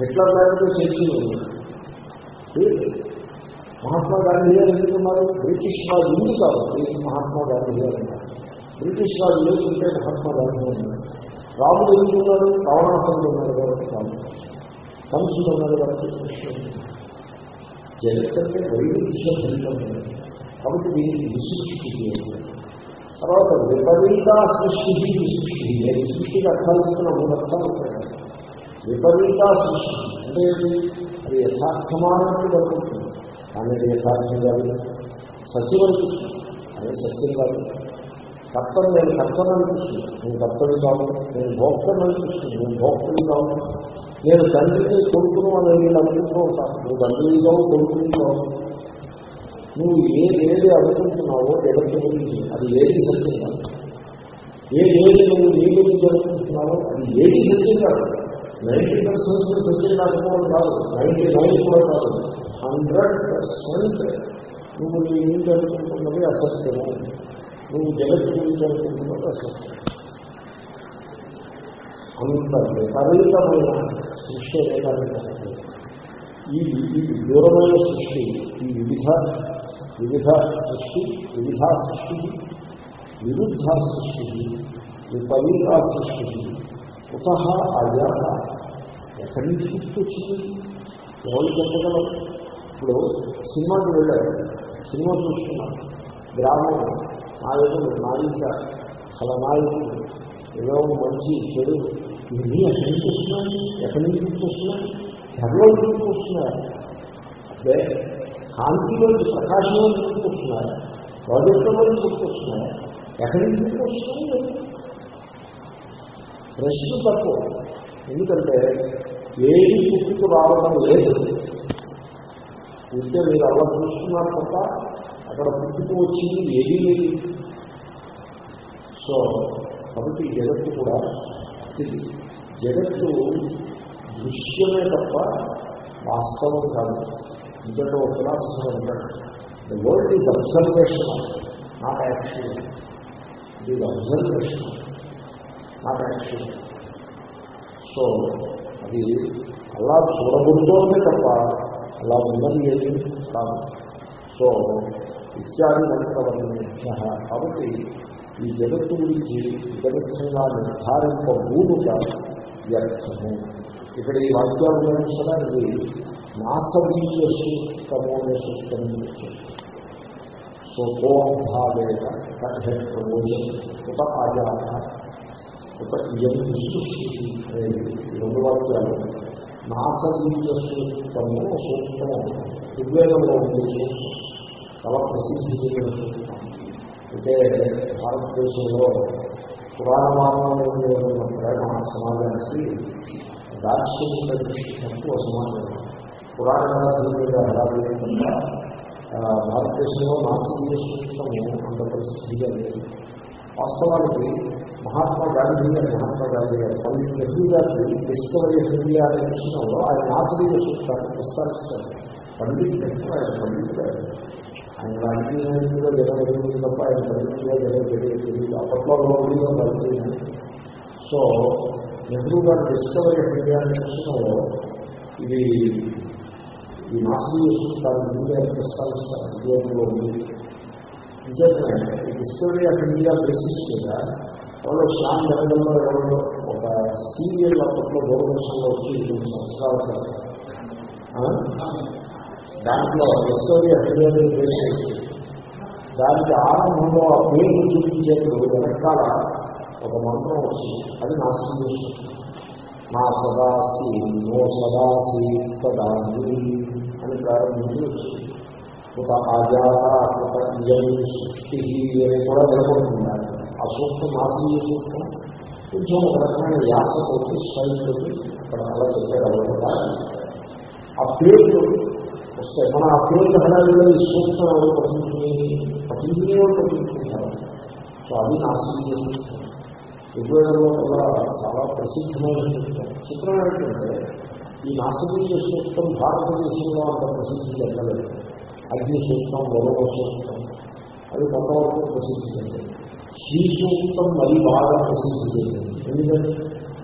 Hitler లేకపోతే చర్చిలు మహాత్మా గాంధీ గారు ఎందుకున్నారు బ్రిటిష్ వాళ్ళు ఉంది కాబట్టి మహాత్మా గాంధీ గారు ఉన్నారు బ్రిటిష్ వాళ్ళు లేకుంటే మహాత్మా గాంధీ ఉన్నారు రాముడు ఎందుకున్నారు రావణాసుడు ఉన్నారు కాబట్టి రాముడు కంసుడు ఉన్నారు కాబట్టి కృష్ణుడు జగత్ అంటే వైవిధ్య ఫలితం కాబట్టి దీనికి విసృష్టి తర్వాత విపరీత సృష్టి విసృష్టి నేను సృష్టికి అర్థాలు చెప్తున్న మూడు అర్థాలు ఉంటాయి విపరీత సృష్టి. అంటే అది యథార్థమానట్టు జరుగుతుంది కానీ అది యథార్థం కాదు. సత్యం అనిపిస్తుంది. అదే సత్యం కాదు. కర్తను నేను కర్తను అనిపిస్తుంది. నేను కర్తవి కాదు. నేను భోక్తను అనిపిస్తుంది. నేను భోక్తవి కాదు. నేను తండ్రిని కొడుకును అని నేను అనుకుంటూ ఉంటాను నువ్వు తండ్రివి కావు కొడుకుని కావు. నువ్వు ఏది ఏది అనుకుంటున్నావో జగత్తు గురించి అది ఏది సత్యం కాదు. ఏ ఏది నువ్వు నీ గురించి అనుకుంటున్నావో అది ఏది సత్యం కాదు. నైంటీ పర్సెంట్ సత్యం కాకపోవడం కాదు నైంటీ నైన్ కూడా కాదు హండ్రెడ్ పర్సెంట్ నువ్వు నీ గురించి అనుకుంటున్నది అసత్యము నువ్వు జగత్తు గురించి అనుకుంటున్నది అసత్యం అంత విపరీతమైన సృష్టి ఏదైనా ఈ ఈ దూరమైన సృష్టి ఈ వివిధ వివిధ సృష్టి వివిధ సృష్టి విరుద్ధ సృష్టి విపరీత సృష్టి కుత ఆయా ఎక్కడి నుంచి గుర్తొచ్చింది? ఎవరు చెప్పగలరు? ఇప్పుడు సినిమాకి వెళ్ళారు. సినిమా చూస్తున్నారు. గ్రామం నాయకుడు నాయిక నాయకుడు ఏదో మంచి చెడు. ఇవన్నీ ఎక్కడి నుంచి వస్తున్నాయి? ఎక్కడి నుంచి గుర్తొస్తున్నాయి? ధరలో గుర్తొస్తున్నారు అదే కాంతిలో ప్రకాశంలో గుర్తొస్తున్నారు ప్రాజెక్టులో గుర్తొస్తున్నాయి. ఎక్కడి నుంచి గుర్తొస్తున్నాయి? ప్రశ్న తప్పు ఎందుకంటే ఏది పుట్టుకు రావడం లేదు. ఉంటే మీరు అలా చూస్తున్నారు తప్ప అక్కడ పుట్టుకు వచ్చింది ఏది లేదు. సో కాబట్టి జగత్తు కూడా జగత్తు దృశ్యమే తప్ప వాస్తవం కాదు. ఇంతటో ఫిలాసఫర్ అంటాడు the world is observation not actual it is observation not actual so అది అలా చూడబడుతోంది తప్ప అలా ఉన్నది ఏది కాదు. సో ఇత్యాది మంత్రవర్ణ్య కాబట్టి ఈ జగత్తు గురించి జగత్సంగా నిర్ధారింపబూనుక వ్యర్థము. ఇక్కడ ఈ వాక్యాలు గమనించడానికి నాసవీయ సూక్తము అనే సూక్తం సో కఠిన ప్రయోజనం ఉత ఆజాత ఒక ఇయం సృష్టి రెండు వాక్యాలు నాసవీయ సూక్తము సూక్తము ఋగ్వేదంలో ఉంది చాలా ప్రసిద్ధి చెందిన సూక్తం అంటే భారతదేశంలో పురాణమానంలో ఉన్న ప్రేమ సమాజానికి దార్శనిక దృష్టి తక్కువ సమాజం పురాణ మీద భారతదేశంలో నాసికీయ సూక్తము అంత ప్రసిద్ధిగా లేదు వాస్తవానికి మహాత్మా గాంధీ గారు మహాత్మా గాంధీ గారు పండిట్ నెహ్రూ గారి డిస్కవరీ ఆఫ్ ఇండియా అనే విషయంలో ఆయన నాసికీయ చూస్తారు ప్రస్తావిస్తారు పండిట్ నెహ్రూ ఆయన పండితుడు ఆయన రాజకీయంగా జరగలేదు తప్ప ఆయన పరిస్థితిగా జరగలేదు అప్పట్లో లోపలిగా పరిస్థితి సో నెహ్రూ గారు డిస్కవరీ ఆఫ్ ఇండియా అనే విషయంలో ఇది ఈ మాసీ చూస్తారు ఇండియా ప్రస్తావిస్తారు ఉద్యోగంలో ఉంది నిజంగా ఈ డిస్కవరీ ఆఫ్ ఇండియా బేసిస్ మీద ఎవరో శ్యామ్ జనగంలో ఎవరో ఒక సీరియల్ అప్పట్లో దూరదర్శన్లో వచ్చి కొన్ని సంవత్సరాల క్రితం. ఆ? దాంట్లో డిస్కవరీ ఆఫ్ ఇండియా మీద బేసిస్ దానికి ఆరంభంలో ఆ పేరు చూపించేందుకు వెనకాల ఒక మంత్రం వచ్చింది అది నాశనీయ సూత్రం నా సదాసి నో సదాసి తదాని అని ప్రారంభించి ఒక ఆజాత ఒక ఇయం సృష్టి అని కూడా నిలబడుతున్నారు ఆ సూక్తం నాశనీయ సూక్తం కొంచెం ఒక రకమైన యాసతోటి స్వయంతోటి అక్కడ అలా చెప్పారు అవ్వకుండా ఆ పేర్లు వస్తాయి మన ఆ పేర్లు హడావిలో ఈ సూక్తం ఎవరు పఠించుకుని పఠించుకునే వాళ్ళు పఠించుకుంటారు సో అది నాశనీయ సూక్తం ఋగ్వేదంలో కూడా చాలా ప్రసిద్ధమైన సూక్తం చిత్రం ఏంటంటే ఈ నాశనీయ సూక్తం భారతదేశంలో అంత ప్రసిద్ధి చెందలేదు అగ్ని సూక్తం వరుణ సూక్తం అది కొంతవరకు ప్రసిద్ధి చెందింది శ్రీ సూక్తం మరి బాగా ప్రసిద్ధి చెందింది ఎందుకంటే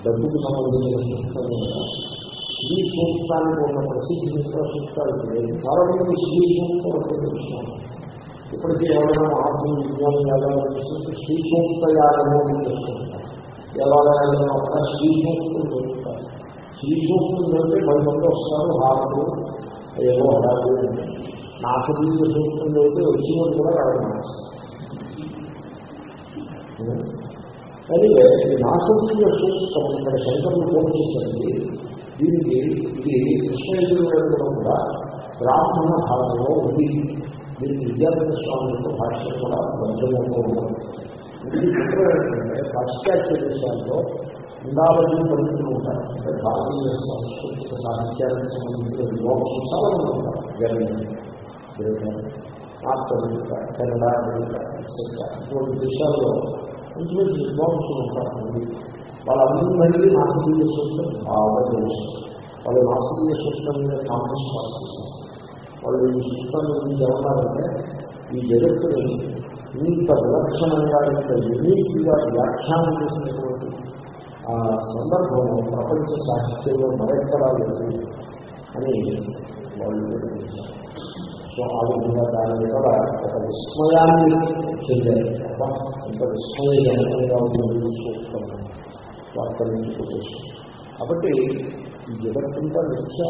డబ్బుకు సంబంధించిన సూక్తం కనుక శ్రీ సూక్తానికి ఉన్న ప్రసిద్ధి మిత్ర సూక్తాలు చాలా మంది శ్రీ సూక్తం తెలుస్తున్నాం ఇప్పటికీ ఎవరైనా మహాత్ములు విజ్ఞానం చేయాలనిపిస్తుంది శ్రీ సూక్త యాగము అని చేస్తుంటారు దేవాలయాల్లో ఒక శ్రీ సూక్తం చదువుతారు శ్రీ సూక్తం చదివితే పది మంది వస్తారు హారలు ఏవో హడాలు నాశదీయ సూక్తం చదివితే వచ్చినది కూడా రావడం అదే ఈ నాశదీయ సూక్తం ఇక్కడ శంకరులు ఫోన్ చేశారండి. దీనికి ఇది కృష్ణ కృష్ణయజుర్వేదంలో కూడా బ్రాహ్మణ భాగంలో ఉంది. దీనికి విద్యార్థి స్వామి యొక్క భాష కూడా బంధంలో ఉన్నది ఇది చిత్రం ఏంటంటే పాశ్చాత్య దేశాల్లో ఇండాలజీ పండితులు ఉంటారు అంటే భారతీయ సాంస్కృతిక సాహిత్యానికి సంబంధించిన లోకం చాలా మంది ఉంటారు. Germany Britain North America Canada America ఇటువంటి దేశాల్లో మంచి మంచి విద్వాంసులు ఉంటారు వాళ్ళందరికీ నాస్తిక సూత్రం బాగా తెలుసు. వాళ్ళు నాస్తిక సూత్రం మీద కాంగ్రెస్ పాస్ చేశారు వాళ్ళు ఈ సూత్రం గురించి ఏమన్నారంటే ఈ జగత్తుని ఇంత విలక్షణంగా ఇంత యూనిక్గా వ్యాఖ్యానం చేసినటువంటి ఆ సందర్భంలో ప్రపంచ సాహిత్యంలో మరెక్కడా లేదు అని వాళ్ళు సో ఆ విధంగా దాని మీద ఒక విస్మయాన్ని చెందారు. అబ్బా, ఎంత విస్మయజనకంగా ఉంది సూక్తం వార్తల నుంచి కొట్టేసి కాబట్టి ఈ జగత్తంతా నిత్య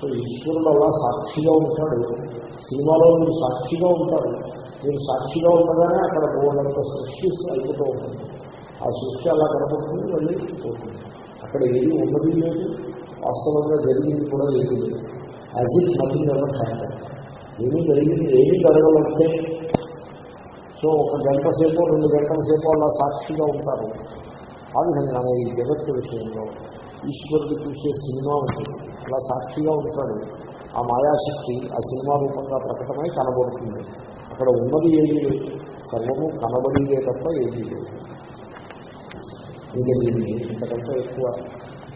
సో ఈశ్వరుడు అలా సాక్షిగా ఉంటాడు. సినిమాలో మీరు సాక్షిగా ఉంటారు. మీరు సాక్షిగా ఉండగానే అక్కడ పోవడంత సృష్టి అయిపోతూ ఉంటుంది. ఆ సృష్టి అలా కనపడుతుంది మళ్ళీ పోతుంది. అక్కడ ఏది ఉన్నది లేదు. వాస్తవంగా జరిగింది కూడా లేదు. అజిత్ ఇట్ నథింగ్ ఎవర్ హ్యాపన్ ఏమీ జరిగింది ఏమీ జరగలంటే సో ఒక గంట సేపు రెండు గంటల సేపు అలా సాక్షిగా ఉంటారు. ఆ విధంగానే ఈ జగత్తు విషయంలో ఈశ్వరుడు చూసే సినిమా ఉంటుంది అలా సాక్షిగా ఉంటాడు. ఆ మాయాశక్తి ఆ సినిమా రూపంగా ప్రకటమై కనబడుతుంది. అక్కడ ఉన్నది ఏది లేదు. సర్వము కనబడిదే తప్ప ఏది లేదు. ఇంకా దీన్ని ఇంతకంటే ఎక్కువ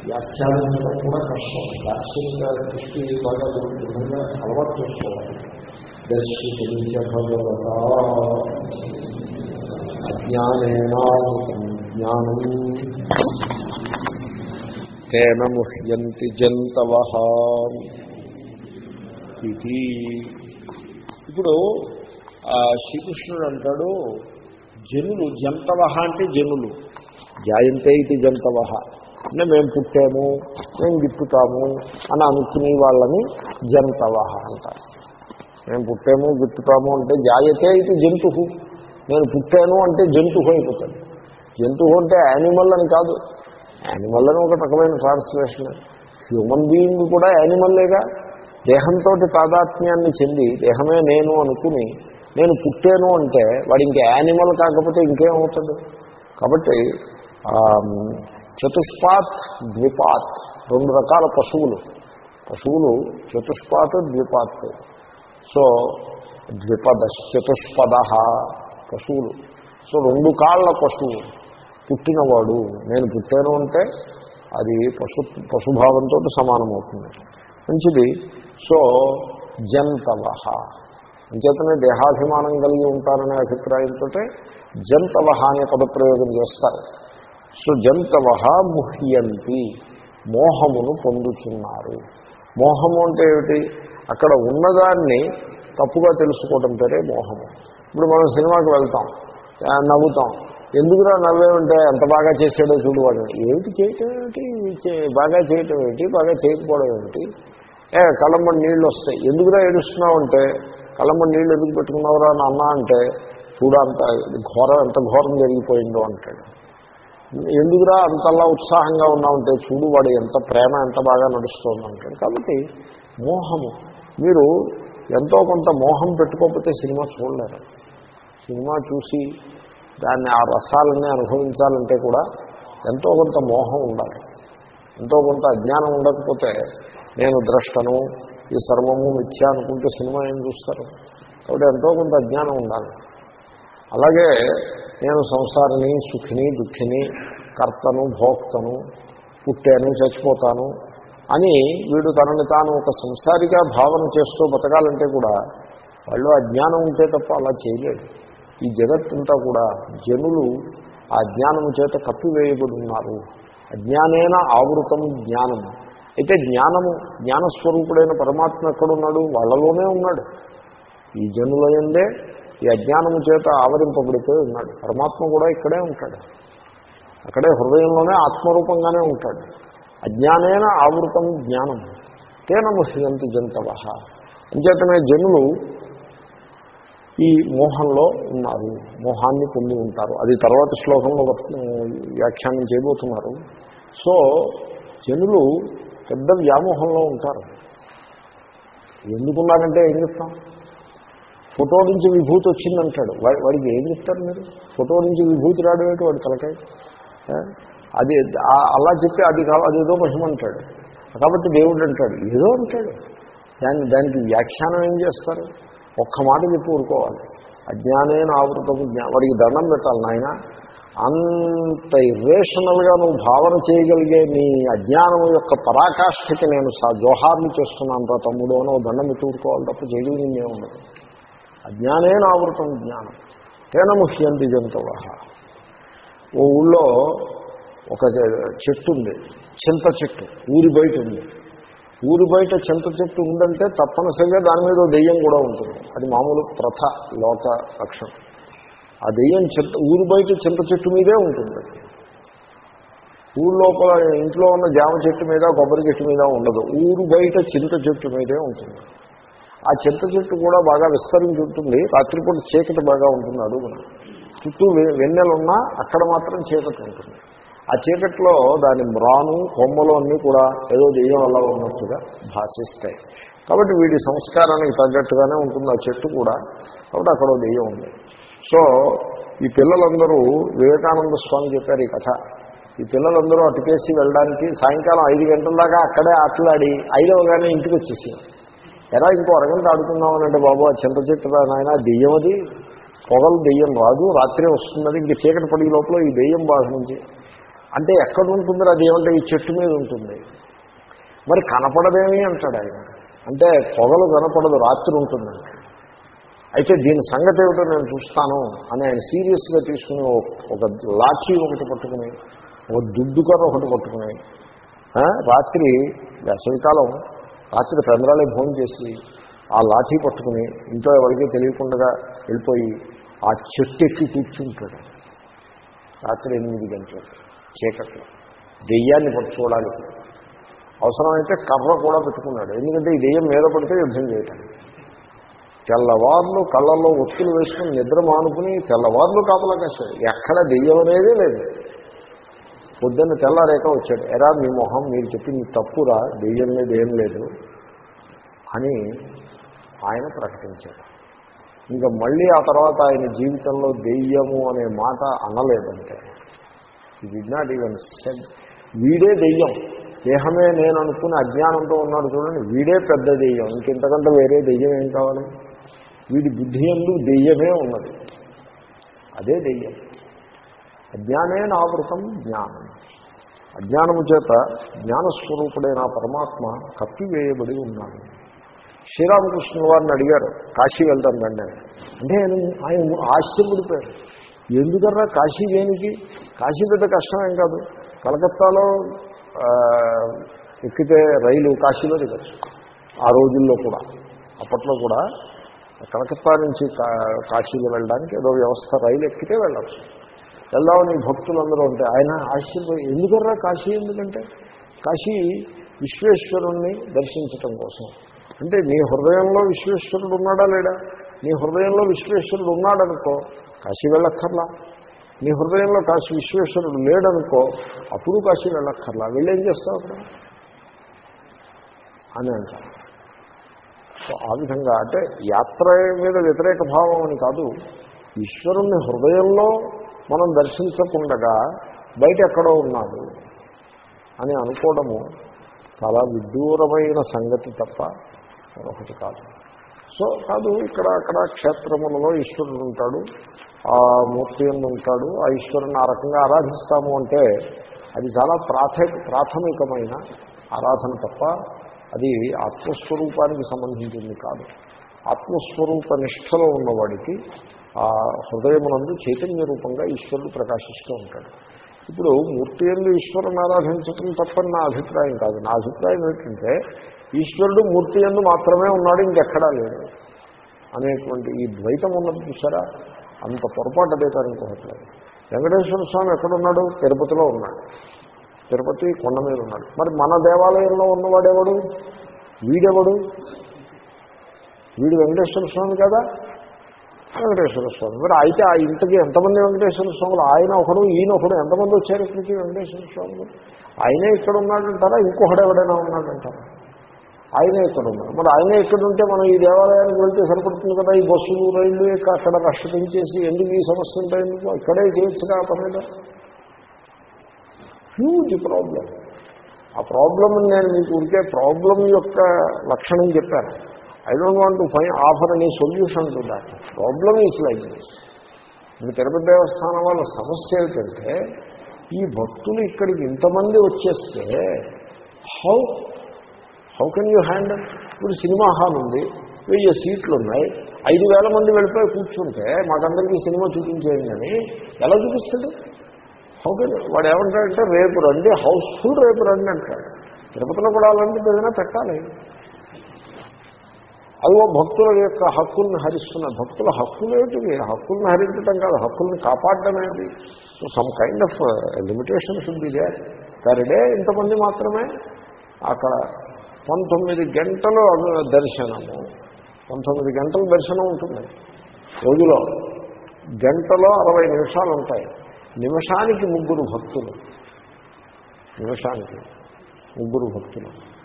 వ్యాఖ్యానించడం కూడా కష్టం. దాక్షిణ్య దృష్టి బాగా దృఢంగా అలవాటు చేసుకోవాలి. దర్శించ జ్ఞానం తేన ముహ్యంతి జంతవ ఇది ఇప్పుడు శ్రీకృష్ణుడు అంటాడు జనులు జంతవ అంటే జనులు. జాయంతే ఇది జంతవ అంటే మేము పుట్టాము మేము గిట్టుతాము అని అనుకునే వాళ్ళని జంతవ అంటారు. మేము పుట్టాము గిట్టుతాము అంటే జాయతే ఇది జంతువు నేను పుట్టాను అంటే జంతువు అయిపోతాడు జంతువు అంటే యానిమల్ అని కాదు. యానిమల్ అని ఒక రకమైన ట్రాన్స్లేషన్ హ్యూమన్ బీయింగ్ కూడా యానిమల్లేగా దేహంతో తాదాత్మ్యాన్ని చెంది దేహమే నేను అనుకుని నేను పుట్టాను అంటే వాడు ఇంకా యానిమల్ కాకపోతే ఇంకేమవుతుంది? కాబట్టి చతుష్పాత్ ద్విపాత్ రెండు రకాల పశువులు. పశువులు చతుష్పాత్ ద్విపాత్. సో ద్విపదశ్చతుష్పద పశువులు. సో రెండు కాళ్ళ పశువు పుట్టినవాడు. నేను పుట్టాను అంటే అది పశు పశుభావంతో సమానమవుతుంది. మంచిది. సో జంతవ. అంచేతనే దేహాభిమానం కలిగి ఉంటారనే అభిప్రాయంతో జంతవ అనే పదప్రయోగం చేస్తారు. సో జంతవ ముహ్యంతి. మోహమును పొందుతున్నారు. మోహము అంటే ఏమిటి? అక్కడ ఉన్నదాన్ని తప్పుగా తెలుసుకోవడం పేరే మోహము ఇప్పుడు మనం సినిమాకి వెళ్తాం నవ్వుతాం. ఎందుకురా నవ్వేమంటే ఎంత బాగా చేసాడో చూడు వాడు. ఏమిటి చేయటం ఏమిటి? చే- బాగా చేయటం ఏమిటి? బాగా చేయకపోవడం ఏమిటి? ఏ కళ్ళమ్మడి నీళ్ళు వస్తాయి. ఎందుకురా ఏడుస్తున్నావు అంటే కళ్ళమ్మడి నీళ్ళు ఎందుకు పెట్టుకున్నావురా నాన్న అంటే చూడ అంత ఘోరం ఎంత ఘోరం జరిగిపోయిందో అంటాడు. ఎందుకురా అంతలా ఉత్సాహంగా ఉన్నామంటే చూడు వాడు ఎంత ప్రేమ ఎంత బాగా నడుస్తోంది అంటాడు కాబట్టి మోహము మీరు ఎంతో కొంత మోహం పెట్టుకోకపోతే సినిమా చూడలేరు. సినిమా చూసి దాన్ని ఆ రసాలని అనుభవించాలంటే కూడా ఎంతో కొంత మోహం ఉండాలి. ఎంతో కొంత అజ్ఞానం ఉండకపోతే నేను ద్రష్టను ఈ సర్వము మిథ్య అనుకుంటే సినిమా ఏం చూస్తారు? కాబట్టి ఎంతో కొంత అజ్ఞానం ఉండాలి. అలాగే నేను సంసారిని సుఖిని దుఃఖిని కర్తను భోక్తను పుట్టాను చచ్చిపోతాను అని వీడు తనని తాను ఒక సంసారిగా భావన చేస్తూ బతకాలంటే కూడా వాళ్ళు అజ్ఞానం ఉంటే తప్ప అలా చేయలేడు. ఈ జగత్తంతా కూడా జనులు ఆ జ్ఞానము చేత కప్పివేయబడి ఉన్నారు అజ్ఞానేన ఆవృతం జ్ఞానం. అయితే జ్ఞానము జ్ఞానస్వరూపుడైన పరమాత్మ ఎక్కడున్నాడు? వాళ్ళలోనే ఉన్నాడు. ఈ జనుల ఎందే ఈ అజ్ఞానము చేత ఆవరింపబడిపోయి ఉన్నాడు. పరమాత్మ కూడా ఇక్కడే ఉంటాడు. అక్కడే హృదయంలోనే ఆత్మరూపంగానే ఉంటాడు. అజ్ఞానేన ఆవృతం జ్ఞానం. తేన ముహ్యంతి జంతవ. అంచేతనే జనులు ఈ మోహంలో ఉన్నారు. మోహాన్ని పొంది ఉంటారు. అది తర్వాత శ్లోకంలో వ్యాఖ్యానం చేయబోతున్నారు. సో జనులు పెద్ద వ్యామోహంలో ఉంటారు. ఎందుకున్నారంటే ఏం చెప్తాం? ఫోటో నుంచి విభూతి వచ్చిందంటాడు. వాడికి ఏం చెప్తారు మీరు? ఫోటో నుంచి విభూతి రావడం ఏంటి? వాడి తలకాయ? అది ఆ- అలా చెప్పి అది కావ అదేదో మహిమంటాడు కాబట్టి దేవుడు అంటాడు ఏదో అంటాడు. దాన్ని దానికి వ్యాఖ్యానం ఏం చేస్తారు? ఒక్క మాట చెప్పి ఊరుకోవాలి. అజ్ఞానేన ఆవృతము జ్ఞా వాడికి దండం పెట్టాలి నాయన. అంత ఇర్రేషనల్గా నువ్వు భావన చేయగలిగే నీ అజ్ఞానం యొక్క పరాకాష్ఠకి నేను సా జోహార్లు చేస్తున్నాను రా తమ్ముడు అని ఓ దండం పెట్టి ఊరుకోవాలి తప్ప చేయగలిగిందే ఉండదు. అజ్ఞానేన ఆవృతం జ్ఞానం. తేన ముహ్యంతి జంతువ. ఓ ఊళ్ళో ఒక చెట్టు ఉంది చింత చెట్టు ఊరి బయట ఉంది. ఊరి బయట చింత చెట్టు ఉందంటే తప్పనిసరిగా దాని మీద దెయ్యం కూడా ఉంటుంది. అది మామూలు ప్రథ లోక లక్షణం. ఆ దెయ్యం చింత ఊరి బయట చింత చెట్టు మీదే ఉంటుంది. ఊరు లోపల ఇంట్లో ఉన్న జామ చెట్టు మీద కొబ్బరి చెట్టు మీద ఉండదు. ఊరు బయట చింత చెట్టు మీదే ఉంటుంది. ఆ చింత చెట్టు కూడా బాగా విస్తరించి ఉంటుంది. రాత్రిపూట చీకటి బాగా ఉంటుంది అడుగున. చుట్టూ వెన్నెలున్నా అక్కడ మాత్రం చీకటి ఉంటుంది. ఆ చీకట్లో దాని మ్రాను కొమ్మలు అన్నీ కూడా ఏదో దెయ్యం అలా ఉన్నట్టుగా భాషిస్తాయి. కాబట్టి వీడి సంస్కారానికి తగ్గట్టుగానే ఉంటుంది ఆ చెట్టు కూడా. కాబట్టి అక్కడ దెయ్యం ఉంది. సో ఈ పిల్లలందరూ వివేకానంద స్వామి చెప్పారు ఈ కథ. ఈ పిల్లలందరూ అటుకేసి వెళ్ళడానికి సాయంకాలం ఐదు గంటల దాకా అక్కడే ఆటలాడి ఐదవగానే ఇంటికి వచ్చేసి ఎలా ఇంకో అరగంట ఆడుకుందామనంటే బాబు ఆ చింత చెట్టు నాయన దెయ్యం అది పొగలు దెయ్యం రాదు రాత్రే వస్తున్నది ఇంక చీకటి పడి లోపల ఈ దెయ్యం బాధ నుంచి అంటే ఎక్కడ ఉంటుంది అది ఏమంటే ఈ చెట్టు మీద ఉంటుంది. మరి కనపడదేమి అంటాడు ఆయన. అంటే పొగలు కనపడదు రాత్రి ఉంటుందంట. అయితే దీని సంగతి ఏమిటో నేను చూస్తాను అని ఆయన సీరియస్గా తీసుకుని ఒక లాఠీ ఒకటి పట్టుకుని ఒక దుడ్డుకర్ర ఒకటి పట్టుకుని రాత్రి వేసవికాలం రాత్రి పెందరాలే భోజనం చేసి ఆ లాఠీ పట్టుకుని ఇంట్లో ఎవరికీ తెలియకుండా వెళ్ళిపోయి ఆ చెట్టు ఎక్కి కూర్చుంటాడు. రాత్రి ఎనిమిది గంటలు చీకట్లో. దెయ్యాన్ని పట్టుకోవడానికి అవసరమైతే కర్ర కూడా పెట్టుకున్నాడు. ఎందుకంటే ఈ దెయ్యం మీద పడితే యుద్ధం చేయటానికి తెల్లవార్లు కళ్ళల్లో ఒత్తులు వేసుకుని నిద్ర మానుకుని తెల్లవార్లు కాపలా కాశాడు. ఎక్కడ దెయ్యం అనేదే లేదు. పొద్దున్న తెల్లారేక వచ్చాడు. ఎరా మీ మొహం మీరు చెప్పింది తప్పురా దెయ్యం లేదు ఏం లేదు అని ఆయన ప్రకటించాడు. ఇంకా మళ్ళీ ఆ తర్వాత ఆయన జీవితంలో దెయ్యము అనే మాట అనలేదంటే ఇది నాట్ ఈవెన్ సెడ్ వీడే దెయ్యం. దేహమే నేను అనుకుని అజ్ఞానంతో ఉన్నాడు చూడండి. వీడే పెద్ద దెయ్యం. ఇంకెంతకంటే వేరే దెయ్యం ఏం కావాలి? వీడి బుద్ధి ఎందు దెయ్యమే ఉన్నది. అదే దెయ్యం. అజ్ఞానే నావృతం జ్ఞానం. అజ్ఞానము చేత జ్ఞానస్వరూపుడైన పరమాత్మ కప్పివేయబడి ఉన్నాడు. శ్రీరామకృష్ణుల వారిని అడిగారు. కాశీ వెళ్తాను రండి అంటే ఆయన ఆయన ఆశ్చర్యపడిపోయారు. ఎందుకన్నా కాశీ దేనికి కాశీ పెద్ద కష్టమేం కాదు. కలకత్తాలో ఎక్కితే రైలు కాశీలో దిగచ్చు. ఆ రోజుల్లో కూడా. అప్పట్లో కూడా కలకత్తా నుంచి కా- కాశీలో వెళ్ళడానికి ఏదో వ్యవస్థ రైలు ఎక్కితే వెళ్ళచ్చు. వెళ్దామని భక్తులందరూ ఉంటే ఆయన ఆశ్చర్యపోయి ఎందుకర్రా కాశీ ఎందుకంటే? కాశీ విశ్వేశ్వరుణ్ణి దర్శించటం కోసం. అంటే నీ హృదయంలో విశ్వేశ్వరుడు ఉన్నాడా లేడా? నీ హృదయంలో విశ్వేశ్వరుడు ఉన్నాడనుకో కాశీ వెళ్ళక్కర్లా. నీ హృదయంలో కాశీ విశ్వేశ్వరుడు లేడనుకో అప్పుడు కాశీ వెళ్ళక్కర్లా. వెళ్ళేం చేస్తావు అక్కడ? అని అంటారు. సో ఆ విధంగా అంటే యాత్ర మీద వ్యతిరేక భావం అని కాదు. ఈశ్వరుణ్ణి హృదయంలో మనం దర్శించకుండగా బయట ఎక్కడో ఉన్నాడు అని అనుకోవడము చాలా విడ్డూరమైన సంగతి తప్ప మరొకటి కాదు. సో కాదు ఇక్కడ అక్కడ క్షేత్రములలో ఈశ్వరుడు ఉంటాడు. ఆ మూర్తి ఎందు ఉంటాడు ఆ ఈశ్వరుని ఆ రకంగా ఆరాధిస్తాము అంటే అది చాలా ప్రాథమిక ప్రాథమికమైన ఆరాధన తప్ప అది ఆత్మస్వరూపానికి సంబంధించింది కాదు. ఆత్మస్వరూప నిష్ఠలో ఉన్నవాడికి ఆ హృదయమునందు చైతన్య రూపంగా ఈశ్వరుడు ప్రకాశిస్తూ ఉంటాడు. ఇప్పుడు మూర్తి ఎందు ఈశ్వరుని ఆరాధించటం తప్పని నా అభిప్రాయం కాదు. నా అభిప్రాయం ఏంటంటే ఈశ్వరుడు మూర్తి ఎందు మాత్రమే ఉన్నాడు ఇంకెక్కడా లేడు అనేటువంటి ఈ ద్వైతం ఉన్నది చూసారా? అంత పొరపాటు అదే కానీ ఇంకోట్లేదు వెంకటేశ్వర స్వామి ఎక్కడున్నాడు? తిరుపతిలో ఉన్నాడు. తిరుపతి కొండ మీద ఉన్నాడు. మరి మన దేవాలయంలో ఉన్నవాడెవడు వీడెవడు? వీడు వెంకటేశ్వర స్వామి కదా? వెంకటేశ్వర స్వామి. మరి అయితే ఆ ఇంతకి ఎంతమంది వెంకటేశ్వర స్వాములు? ఆయన ఒకడు ఈయన ఒకడు. ఎంతమంది వచ్చారు ఇక్కడికి వెంకటేశ్వర స్వాములు? ఆయనే ఇక్కడ ఉన్నాడంటారా? ఇంకొకడు ఎవడైనా ఉన్నాడంటారా? ఆయనే ఇక్కడ ఉన్నారు. మరి ఆయనే ఇక్కడ ఉంటే మనం ఈ దేవాలయానికి వెళ్తే సరిపడుతుంది కదా? ఈ బస్సులు రైళ్ళు అక్కడ రష్ పెంచేసి ఎందుకు ఈ సమస్య ఉంటాయి ఎందుకు? ఇక్కడే చేయొచ్చుగా ఆ హ్యూజ్ ప్రాబ్లం ఆ ప్రాబ్లం నేను మీకు ఉంటే ప్రాబ్లం యొక్క లక్షణం చెప్పాను. ఐ డోంట్ వాంట్ టు ఫై ఆఫర్ అనే solution to that problem is like this ఇప్పుడు తిరుపతి దేవస్థానం వాళ్ళ సమస్య ఏమిటంటే ఈ భక్తులు ఇక్కడికి ఇంతమంది వచ్చేస్తే how how can you handle ఇప్పుడు సినిమా హాల్ ఉంది వెయ్యి సీట్లు ఉన్నాయి ఐదు వేల మంది వెళ్ళిపోయి కూర్చుంటే మాకందరికీ సినిమా చూపించేయండి అని ఎలా చూపిస్తాడు? హౌ కెన్ వాడు ఏమంటాడంటే రేపు రండి హౌస్ఫుల్ రేపు రండి అంటాడు. తిరుపతిలో కూడా అలాంటిది ఏదైనా పెట్టాలి. అదిగో భక్తుల యొక్క హక్కుల్ని హరిస్తున్న భక్తుల హక్కులు ఏమిటి హక్కుల్ని హరించడం కాదు హక్కుల్ని కాపాడడం ఏంటి? So some kind of limitation should be there per day ఇంతమంది మాత్రమే అక్కడ పంతొమ్మిది గంటలు దర్శనము. పంతొమ్మిది గంటల దర్శనం ఉంటుంది. రోజులో గంటలో అరవై నిమిషాలు ఉంటాయి. నిమిషానికి ముగ్గురు భక్తులు. నిమిషానికి ముగ్గురు భక్తులు.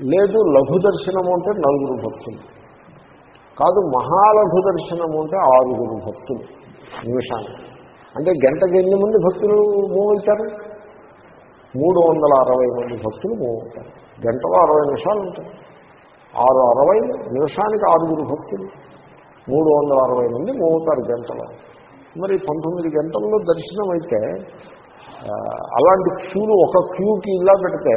లేదు లఘు దర్శనము అంటే నలుగురు భక్తులు. కాదు మహాలఘు దర్శనము అంటే ఆరుగురు భక్తులు నిమిషానికి. అంటే గంటకి ఎన్ని మంది భక్తులు మూవ్ అవుతారు? మూడు వందల అరవై మంది భక్తులు మూవ్ అవుతారు. గంటలో అరవై నిమిషాలు ఉంటాయి ఆరు అరవై నిమిషానికి ఆరుగురు భక్తులు. మూడు వందల అరవై మంది మోగుతారు గంటలు. గంటలో మరి పంతొమ్మిది గంటల్లో దర్శనం అయితే అలాంటి క్యూలు ఒక క్యూకి ఇలా పెడితే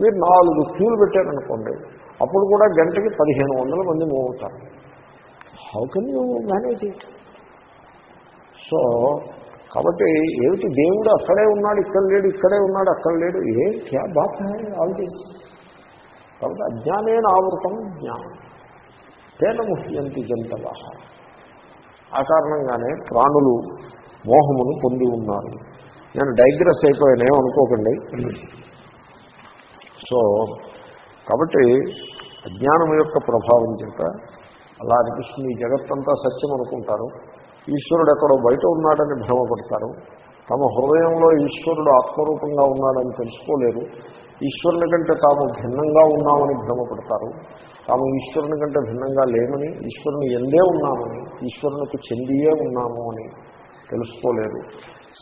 మీరు నాలుగు క్యూలు పెట్టారనుకోండి అప్పుడు కూడా గంటకి పదిహేను వందల మంది మూవ్ అవుతారు how can you manage it so కాబట్టి ఏమిటి దేవుడు అక్కడే ఉన్నాడు ఇక్కడ లేడు ఇక్కడే ఉన్నాడు అక్కడ లేడు? ఏ క్యా బాత్ ఆల్ దిస్ కాబట్టి అజ్ఞానేన ఆవృతం జ్ఞానం. తేన ముహ్యంతి జంతవ. ఆ కారణంగానే ప్రాణులు మోహమును పొంది ఉన్నారు. నేను డైగ్రెస్ అయిపోయాను అనుకోకండి సో కాబట్టి అజ్ఞానం యొక్క ప్రభావం చేత అలా అనిపిస్తుంది. ఈ జగత్తంతా సత్యం అనుకుంటారు. ఈశ్వరుడు ఎక్కడో బయట ఉన్నాడని భ్రమపడతారు. తమ హృదయంలో ఈశ్వరుడు ఆత్మరూపంగా ఉన్నాడని తెలుసుకోలేరు. ఈశ్వరుని కంటే తాము భిన్నంగా ఉన్నామని భ్రమపడతారు. తాము ఈశ్వరుని కంటే భిన్నంగా లేమని ఈశ్వరుని ఎందే ఉన్నామని ఈశ్వరునికి చెందియే ఉన్నాము అని తెలుసుకోలేరు.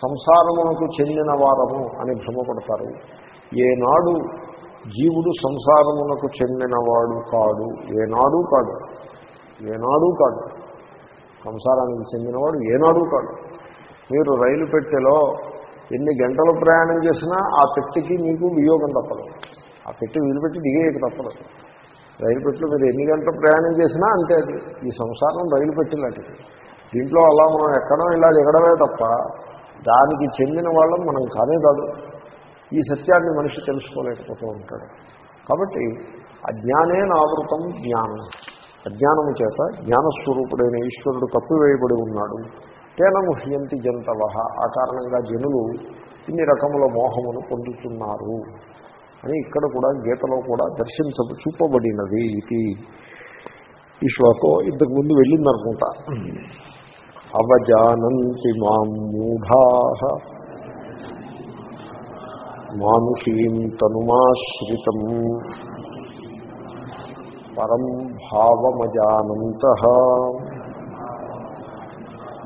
సంసారమునకు చెందిన వారము అని భ్రమపడతారు. ఏనాడు జీవుడు సంసారమునకు చెందినవాడు కాడు. ఏనాడు కాడు. ఏనాడు కాదు సంసారానికి చెందినవాడు ఏనాడు కాదు మీరు రైలు పెట్టెలో ఎన్ని గంటలు ప్రయాణం చేసినా ఆ పెట్టెకి మీకు వియోగం తప్పదు. ఆ పెట్టి వీలుపెట్టి దిగేయక తప్పదు. రైలు పెట్టిలో మీరు ఎన్ని గంటలు ప్రయాణం చేసినా అంతే అది. ఈ సంసారం రైలు పెట్టిలాంటిది దీంట్లో అలా మనం ఎక్కడం ఇలా దిగడమే తప్ప దానికి చెందిన వాళ్ళం మనం కానే కాదు. ఈ సత్యాన్ని మనిషి తెలుసుకోలేకపోతూ ఉంటాడు. కాబట్టి అజ్ఞానే నావృతం జ్ఞానం. అజ్ఞానము చేత జ్ఞానస్వరూపుడైన ఈశ్వరుడు కప్పివేయబడి ఉన్నాడు. తేన ముహ్యంతి జంతవ. ఆ కారణంగా జనులు ఇన్ని రకముల మోహమును పొందుతున్నారు అని ఇక్కడ కూడా గీతలో కూడా దర్శించ చూపబడినది ఇది. ఈ శ్లోకం ఇంతకు ముందు వెళ్ళిందనుకుంటా. అవజానంతి మాం మూఢా. మానుషీం తనుమాశ్రితం. పరం భావమజానంత.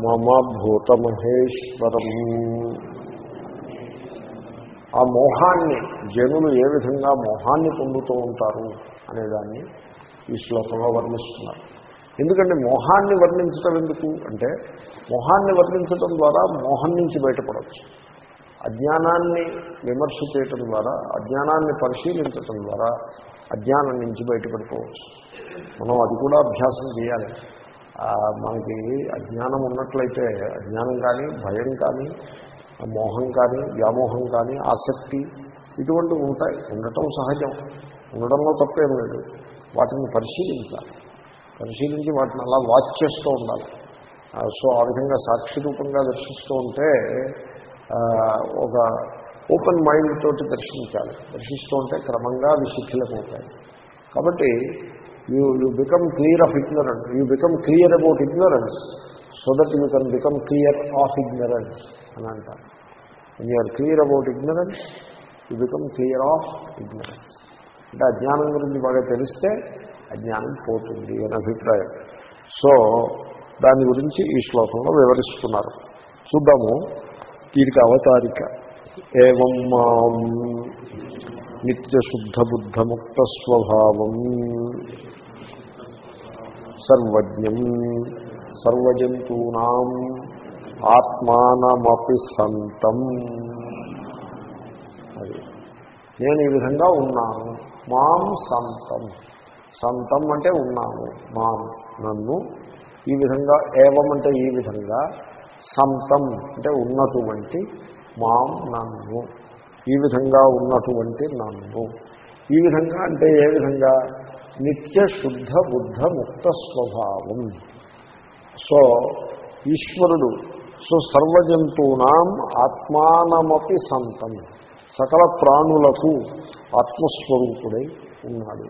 మమ భూతమహేశ్వరం ఆ మోహాన్ని జనులు ఏ విధంగా మోహాన్ని పొందుతూ ఉంటారు అనేదాన్ని ఈ శ్లోకంలో వర్ణిస్తున్నారు. ఎందుకంటే మోహాన్ని వర్ణించటం ఎందుకు? అంటే మోహాన్ని వర్ణించడం ద్వారా మోహం నుంచి బయటపడవచ్చు. అజ్ఞానాన్ని విమర్శ చేయటం ద్వారా అజ్ఞానాన్ని పరిశీలించటం ద్వారా అజ్ఞానం నుంచి బయటపడిపోవచ్చు. మనం అది కూడా అభ్యాసం చేయాలి. మనకి అజ్ఞానం ఉన్నట్లయితే అజ్ఞానం కానీ భయం కానీ మోహం కానీ వ్యామోహం కానీ ఆసక్తి ఇటువంటివి ఉంటాయి. ఉండటం సహజం. ఉండడంలో తప్పేం లేదు. వాటిని పరిశీలించాలి. పరిశీలించి వాటిని అలా వాచ్ చేస్తూ ఉండాలి. సో ఆ విధంగా సాక్షి రూపంగా దర్శిస్తూ ఉంటే ఒక ఓపెన్ మైండ్ తోటి దర్శించాలి. దర్శిస్తూ ఉంటే క్రమంగా అవి శిథిలమవుతాయి. కాబట్టి you you become clear of ignorance you become clear about ignorance so that you can become clear of ignorance అని అంటారు. When you are clear about ignorance you become clear అంటే అజ్ఞానం గురించి బాగా తెలిస్తే అజ్ఞానం పోతుంది అని అభిప్రాయం. సో దాని గురించి ఈ శ్లోకంలో వివరిస్తున్నారు. చూద్దాము. వీటికి అవతారిక. ఏం నిత్యశుద్ధబుద్ధముక్తస్వభావం స్వభావం. సర్వజ్ఞం సర్వజంతూనా ఆత్మానమపి సంతం. అది. నేను ఈ విధంగా ఉన్నాను. మాం సంతం. సంతం అంటే ఉన్నాను. మాం నన్ను ఈ విధంగా ఏవం అంటే ఈ విధంగా సంతం అంటే ఉన్నటువంటి మాం నన్ను. ఈ విధంగా ఉన్నటువంటి నన్ను. ఈ విధంగా అంటే ఏ విధంగా? నిత్య శుద్ధ బుద్ధ ముక్త స్వభావం. సో ఈశ్వరుడు సో సర్వజంతువునాం ఆత్మానమపి సంతం. సకల ప్రాణులకు ఆత్మస్వరూపుడై ఉన్నాడు.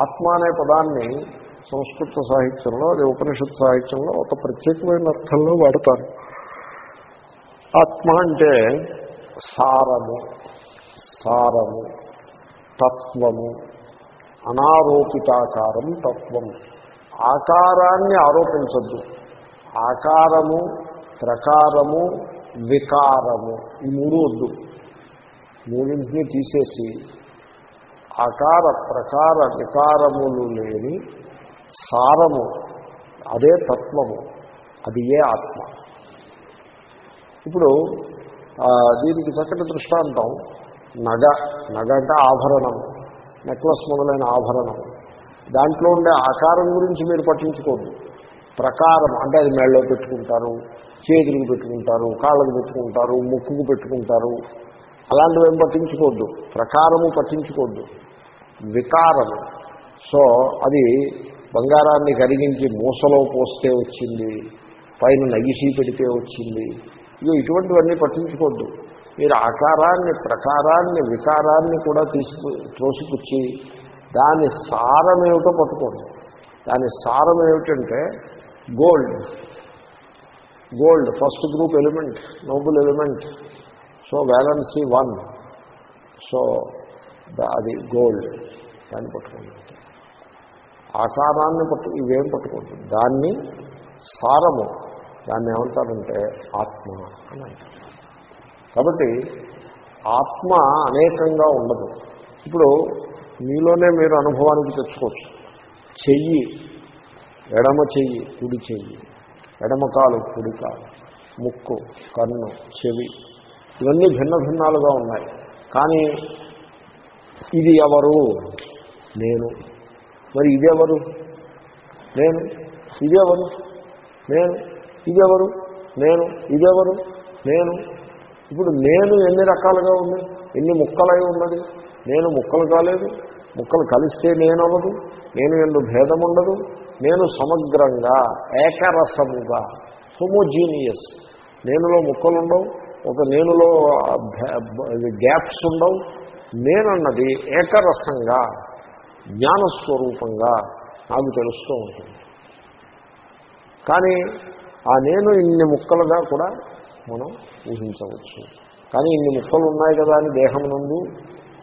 ఆత్మ అనే పదాన్ని సంస్కృత సాహిత్యంలో అదే ఉపనిషత్ సాహిత్యంలో ఒక ప్రత్యేకమైన అర్థంలో వాడతారు. ఆత్మ అంటే సారము సారము తత్వము అనారోపితాకారం తత్వం ఆకారాన్ని ఆరోపించద్దు. ఆకారము ప్రకారము వికారము ఈ మూడు వద్దు. మూడింటిని తీసేసి ఆకార ప్రకార వికారములు లేని సారము అదే తత్వము అది ఏ ఆత్మ? ఇప్పుడు దీనికి చక్కటి దృష్టాంతం. నగ. నగ అంటే ఆభరణం. నెక్లెస్ మొదలైన ఆభరణం. దాంట్లో ఉండే ఆకారం గురించి మీరు పట్టించుకోండి. ప్రకారం అంటే అది మెళ్ళలో పెట్టుకుంటారు చేతులకు పెట్టుకుంటారు కాళ్ళకు పెట్టుకుంటారు ముక్కుకు పెట్టుకుంటారు. అలాంటివి ఏం పట్టించుకోవద్దు. ప్రకారము పట్టించుకోవద్దు. వికారము సో అది బంగారాన్ని కరిగించి మూసలో పోస్తే వచ్చింది పైన నగిసి పెడితే వచ్చింది ఇక ఇటువంటివన్నీ పట్టించుకోవద్దు. మీరు ఆకారాన్ని ప్రకారాన్ని వికారాన్ని కూడా తీసుకు త్రోసిపుచ్చి దాని సారం ఏమిటో పట్టుకోండి. దాని సారం ఏమిటంటే gold. Gold first group element noble element. So valency one. So అది గోల్డ్. దాన్ని పట్టుకోండి. ఆకారాన్ని పట్టు ఇవేం పట్టుకోండి దాన్ని సారము. దాన్ని ఏమంటారంటే ఆత్మ అని అంటారు. కాబట్టి ఆత్మ అనేకంగా ఉండదు. ఇప్పుడు మీలోనే మీరు అనుభవానికి తెచ్చుకోవచ్చు. చెయ్యి ఎడమ చెయ్యి కుడి చెయ్యి ఎడమ కాలు కుడి కాలు ముక్కు కన్ను చెవి ఇవన్నీ భిన్న భిన్నాలుగా ఉన్నాయి. కానీ ఇది ఎవరు? నేను. మరి ఇదెవరు నేను. ఇదెవరు నేను. ఇదెవరు? నేను. ఇదెవరు? నేను. ఇప్పుడు నేను ఎన్ని రకాలుగా ఉంది? ఎన్ని ముక్కలై ఉన్నది? నేను ముక్కలు కాలేదు. ముక్కలు కలిస్తే నేను అవ్వదు నేను ఎందు భేదం ఉండదు నేను సమగ్రంగా ఏకరసముగా హోమోజీనియస్. నేనులో ముక్కలు ఉండవు ఒక నేనులో గ్యాప్స్ ఉండవు. నేనన్నది ఏకరసంగా జ్ఞానస్వరూపంగా నాకు తెలుస్తూ ఉంటుంది. కానీ ఆ నేను ఇన్ని ముక్కలుగా కూడా మనం ఊహించవచ్చు. కానీ ఇన్ని ముక్కలు ఉన్నాయి కదా అని దేహం నందు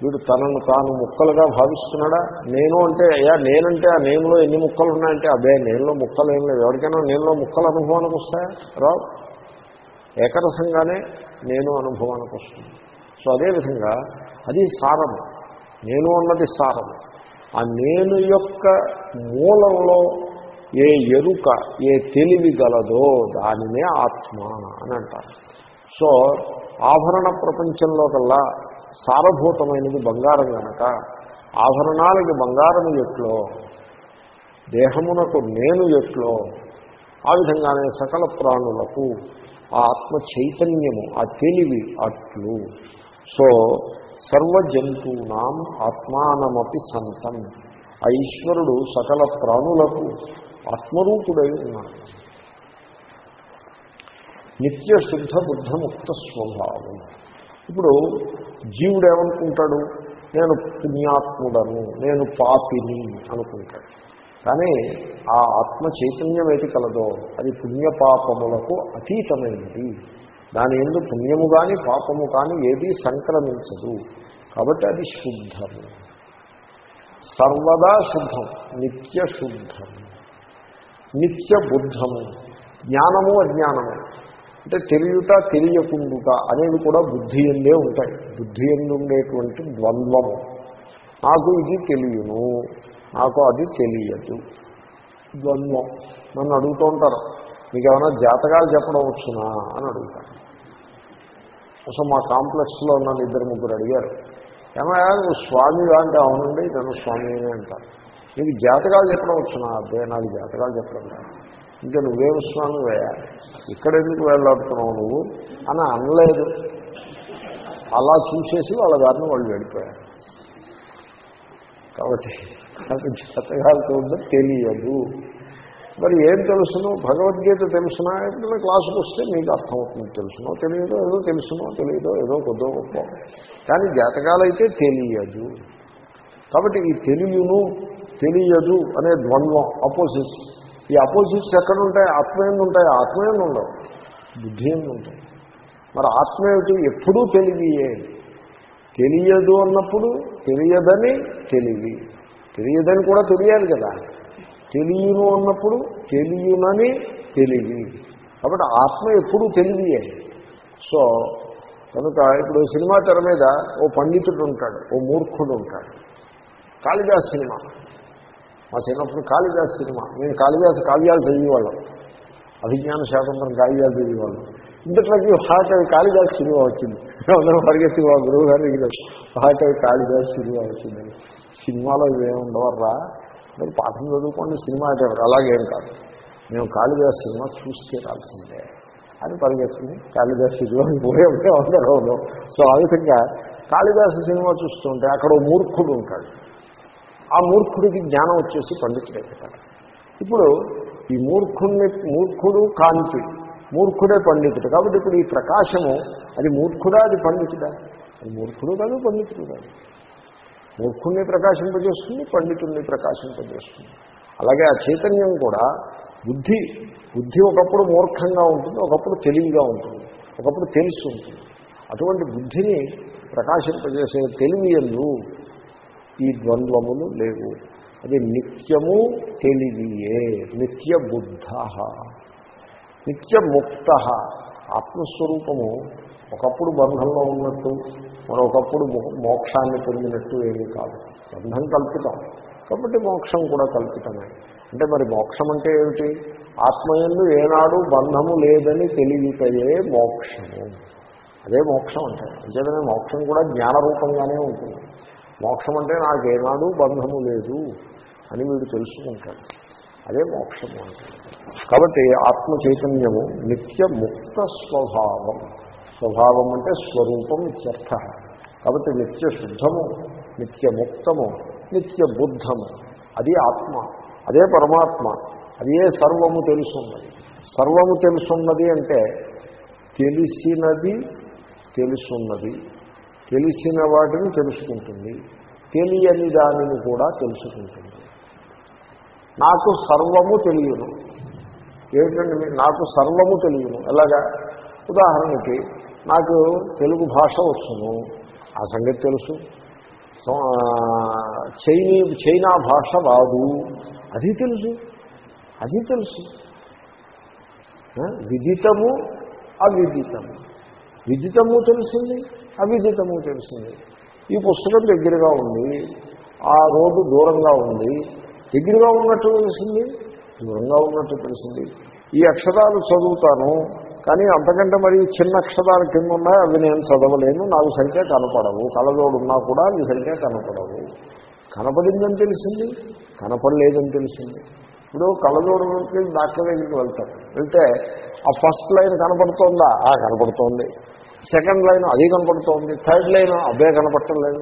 వీడు తనను తాను ముక్కలుగా భావిస్తున్నాడా? నేను అంటే అయ్యా నేనంటే ఆ నేనులో ఎన్ని ముక్కలు ఉన్నాయంటే అదే నేనులో ముక్కలు ఏం లేవు ఎవరికైనా నేనులో ముక్కలు అనుభవానికి వస్తాయా? రావు. ఏకరసంగానే నేను అనుభవానికి వస్తుంది సో అదేవిధంగా అది సారము. నేను అన్నది సారము. ఆ నేను యొక్క మూలంలో ఏ ఎరుక ఏ తెలివి గలదో దానినే ఆత్మ అని అంటారు. సో ఆభరణ ప్రపంచంలో కల్లా సారభూతమైనది బంగారం కనుక ఆభరణాలకి బంగారం ఎట్లో దేహమునకు నేను ఎట్లో ఆ విధంగానే సకల ప్రాణులకు ఆ ఆత్మ చైతన్యము ఆ తెలివి అట్లు. సో సర్వజంతువునాం ఆత్మానమపి సంతం. ఆ ఈశ్వరుడు సకల ప్రాణులకు ఆత్మరూపుడై ఉన్నాడు నిత్య శుద్ధ బుద్ధముక్త స్వభావం. ఇప్పుడు జీవుడు ఏమనుకుంటాడు నేను పుణ్యాత్ముడను నేను పాపిని అనుకుంటాడు. కానీ ఆ ఆత్మ చైతన్యం ఏది కలదో అది పుణ్యపాపములకు అతీతమైనది. దాని ఎందు పుణ్యము కానీ పాపము కానీ ఏదీ సంక్రమించదు. కాబట్టి అది శుద్ధము. సర్వదా శుద్ధం నిత్య శుద్ధము నిత్య బుద్ధము జ్ఞానము అజ్ఞానము. అంటే తెలియట తెలియకుండుట అనేవి కూడా బుద్ధి ఎందే ఉంటాయి. బుద్ధి ఎందు ఉండేటువంటి ద్వంద్వము. నాకు ఇది తెలియను నాకు అది తెలియదు. ద్వంద్వం. నన్ను అడుగుతూ ఉంటారు మీకు ఏమైనా జాతకాలు చెప్పడం వచ్చునా? అని అడుగుతాను అసలు మా కాంప్లెక్స్లో ఉన్న ఇద్దరు ముగ్గురు అడిగారు ఏమయ్యా నువ్వు స్వామి అంటే అవునండి నన్ను స్వామి అని అంటారు. నీకు జాతకాలు చెప్పడం వచ్చినా అదే నాకు జాతకాలు చెప్పడం ఇంకా నువ్వేం స్వామి వేయా ఇక్కడ ఎందుకు వెళ్ళాడుతున్నావు నువ్వు? అని అనలేదు. అలా చూసేసి వాళ్ళ దారిని వాళ్ళు వెళ్ళిపోయారు. కాబట్టి నాకు జాతకాలు చూడడం తెలియదు. మరి ఏం తెలుసును? భగవద్గీత తెలుసునా? ఎప్పుడైనా క్లాసుకు వస్తే మీకు అర్థమవుతుంది. తెలుసునో తెలియదో ఏదో తెలుసునో తెలియదో ఏదో కొద్దో గొప్ప. కానీ జాతకాలు అయితే తెలియదు. కాబట్టి ఈ తెలియను తెలియదు అనే ద్వంద్వం అపోజిట్స్ ఈ అపోజిట్స్ ఎక్కడ ఉంటాయి ఆత్మ ఎందు ఉంటాయి ఆత్మ ఎందు ఉండవు బుద్ధి ఎందు ఉంటాయి మరి ఆత్మ ఏమిటి? ఎప్పుడూ తెలివియే. తెలియదు అన్నప్పుడు తెలియదని తెలివి. తెలియదని కూడా తెలియాలి కదా. తెలియను అన్నప్పుడు తెలియనని తెలివి. కాబట్టి ఆత్మ ఎప్పుడూ తెలివియే. సో కనుక ఇప్పుడు సినిమా తెర మీద ఓ పండితుడు ఉంటాడు ఓ మూర్ఖుడు ఉంటాడు కాళిదాస్ సినిమా. మా చిన్నప్పుడు కాళిదాస్ సినిమా. నేను కాళిదాస్ కావ్యాలు చదివేవాళ్ళం. అభిజ్ఞాన శాతంత్రం కావ్యాలు చదివేవాళ్ళం. ఇంతట్లోకి హాట్ అవి కాళిదాస్ సినిమా వచ్చింది. అందరూ పరిగెత్తి మా గురువు గారి దగ్గర హాట్ అవి కాళిదాస్ సినిమా వచ్చింది. సినిమాలో ఇవేముండవర్రా మీరు పాఠం చదువుకోండి సినిమా అంటే అలాగేం కాదు. మేము కాళిదాస్ సినిమా చూస్తే రాల్సిందే. అని పరిగెత్తుంది కాళిదాస్ సినిమా పోయే ఉంటే అందరూ సో ఆ విధంగా కాళిదాసు సినిమా చూస్తుంటే అక్కడ మూర్ఖుడు ఉంటాడు. ఆ మూర్ఖుడికి జ్ఞానం వచ్చేసి పండితుడైపోతాడు ఇప్పుడు ఈ మూర్ఖుడిని మూర్ఖుడు కాంతి మూర్ఖుడే పండితుడు. కాబట్టి ఇప్పుడు ఈ ప్రకాశము అది మూర్ఖుడా అది పండితుడా? అది మూర్ఖుడు కాదు పండితుడు కాదు. మూర్ఖుణ్ణి ప్రకాశింపజేస్తుంది పండితుణ్ణి ప్రకాశింపజేస్తుంది. అలాగే ఆ చైతన్యం కూడా బుద్ధి బుద్ధి ఒకప్పుడు మూర్ఖంగా ఉంటుంది ఒకప్పుడు తెలివిగా ఉంటుంది ఒకప్పుడు తెలిసి ఉంటుంది. అటువంటి బుద్ధిని ప్రకాశింపజేసే తెలివి ఎందు ఈ ద్వంద్వములు లేవు. అది నిత్యము తెలివియే. నిత్య బుద్ధ నిత్య ముక్త ఆత్మస్వరూపము ఒకప్పుడు బంధంలో ఉన్నట్టు మరొకప్పుడు మోక్షాన్ని పొందినట్టు ఏమీ కాదు. బంధం కల్పితం. కాబట్టి మోక్షం కూడా కల్పితమే. అంటే మరి మోక్షం అంటే ఏమిటి? ఆత్మయందు ఏనాడు బంధము లేదని తెలివితయే మోక్షము. అదే మోక్షం అంటే. అంచేతనే మోక్షం కూడా జ్ఞానరూపంగానే ఉంటుంది. మోక్షం అంటే నాకేనాడు బంధము లేదు అని వీడు తెలుసుకుంటాడు. అదే మోక్షము అంటే. కాబట్టి ఆత్మ చైతన్యము నిత్య ముక్త స్వభావం. స్వభావం అంటే స్వరూపం ఇత్యర్థ. కాబట్టి నిత్య శుద్ధము నిత్య ముక్తము నిత్య బుద్ధము అది ఆత్మ. అదే పరమాత్మ. అదే సర్వము తెలుసున్నది. సర్వము తెలుసున్నది అంటే తెలిసినది తెలుసున్నది. తెలిసిన వాటిని తెలుసుకుంటుంది. తెలియని దానిని కూడా తెలుసుకుంటుంది. నాకు సర్వము తెలియను. ఏమిటండి నాకు సర్వము తెలియను. ఎలాగా? ఉదాహరణకి నాకు తెలుగు భాష వచ్చును ఆ సంగతి తెలుసు. చైనీ చైనా భాష రాదు. అది తెలుసు. అది తెలుసు. విదితము అవిదితము. విదితము తెలిసింది. అవిదితము తెలిసింది ఈ పుస్తకం దగ్గరగా ఉంది. ఆ రోడ్డు దూరంగా ఉంది. దగ్గరగా ఉన్నట్టు తెలిసింది దూరంగా ఉన్నట్టు తెలిసింది ఈ అక్షరాలు చదువుతాను కానీ అంతకంటే మరి చిన్న అక్షరాలు కింద ఉన్నాయి అవి నేను చదవలేను నాకు సరిగ్గా కనపడవు. కళ్ళజోడు ఉన్నా కూడా అవి సరిగ్గా కనపడవు. కనపడిందని తెలిసింది? కనపడలేదని తెలిసింది. ఇప్పుడు కళ్ళజోడుకి డాక్టర్ దగ్గరికి వెళ్తారు. వెళ్తే ఆ ఫస్ట్ లైన్ కనపడుతోందా? ఆ కనపడుతోంది. సెకండ్ లైన్ అది కనపడుతోంది. థర్డ్ లైన్ అబ్బే కనపడటం లేదు.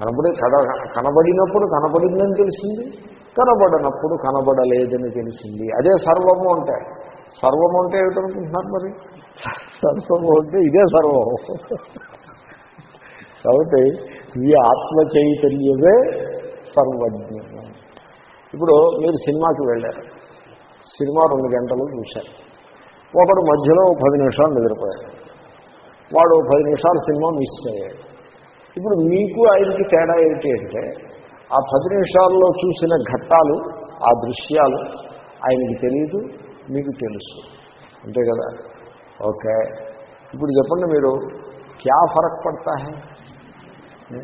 కనబడి కడ కనబడినప్పుడు కనబడిందని తెలిసింది. కనబడనప్పుడు కనబడలేదని తెలిసింది. అదే సర్వము అంటే. సర్వము అంటే ఏమిటనుకుంటున్నారు మరి? సర్వము అంటే ఇదే సర్వం కాబట్టి ఈ ఆత్మ చైతన్యమే సర్వజ్ఞం. ఇప్పుడు మీరు సినిమాకి వెళ్ళారు. సినిమా రెండు గంటలు చూశారు. ఒకడు మధ్యలో పది నిమిషాలు నిద్రపోయారు. వాడు పది నిమిషాలు సినిమా మిస్ అయ్యాడు. ఇప్పుడు మీకు ఆయనకి తేడా ఏంటి అంటే ఆ పది నిమిషాల్లో చూసిన ఘట్టాలు ఆ దృశ్యాలు ఆయనకి తెలియదు మీకు తెలుసు. అంతే కదా? ఓకే. ఇప్పుడు చెప్పండి మీరు క్యా ఫరక్ పడతా హే?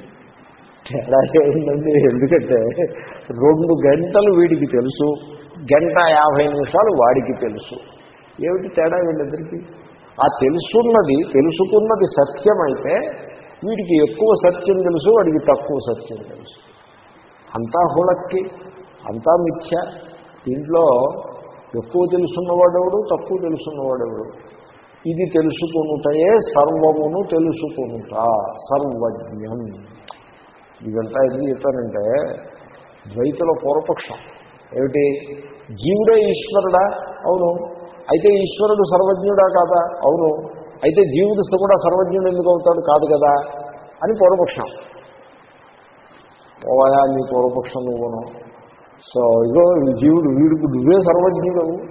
తేడా ఏంటండి ఎందుకంటే రెండు గంటలు వీడికి తెలుసు గంట యాభై నిమిషాలు వాడికి తెలుసు. ఏమిటి తేడా వీళ్ళిద్దరికీ? ఆ తెలుసున్నది తెలుసుకున్నది సత్యమైతే వీడికి ఎక్కువ సత్యం తెలుసు వాడికి తక్కువ సత్యం తెలుసు. అంతా హుళక్కి అంతా మిథ్య. దీంట్లో ఎక్కువ తెలుసున్నవాడెవడు తక్కువ తెలుసున్నవాడెవడు? ఇది తెలుసుకునుటయే సర్వమును తెలుసుకునుట సర్వజ్ఞం. ఇదంతా ఎందుకు చెప్పానంటే ద్వైతుల పూర్వపక్షం. ఏమిటి? జీవుడే ఈశ్వరుడా? అవును. అయితే ఈశ్వరుడు సర్వజ్ఞుడా కాదా? అవును. అయితే జీవుడు కూడా సర్వజ్ఞుడు ఎందుకు అవుతాడు? కాదు కదా? అని పూర్వపక్షం. పోవాయా నీ పూర్వపక్షం నువ్వును సో ఇగో జీవుడు వీడికి నువ్వే సర్వజ్ఞుడు.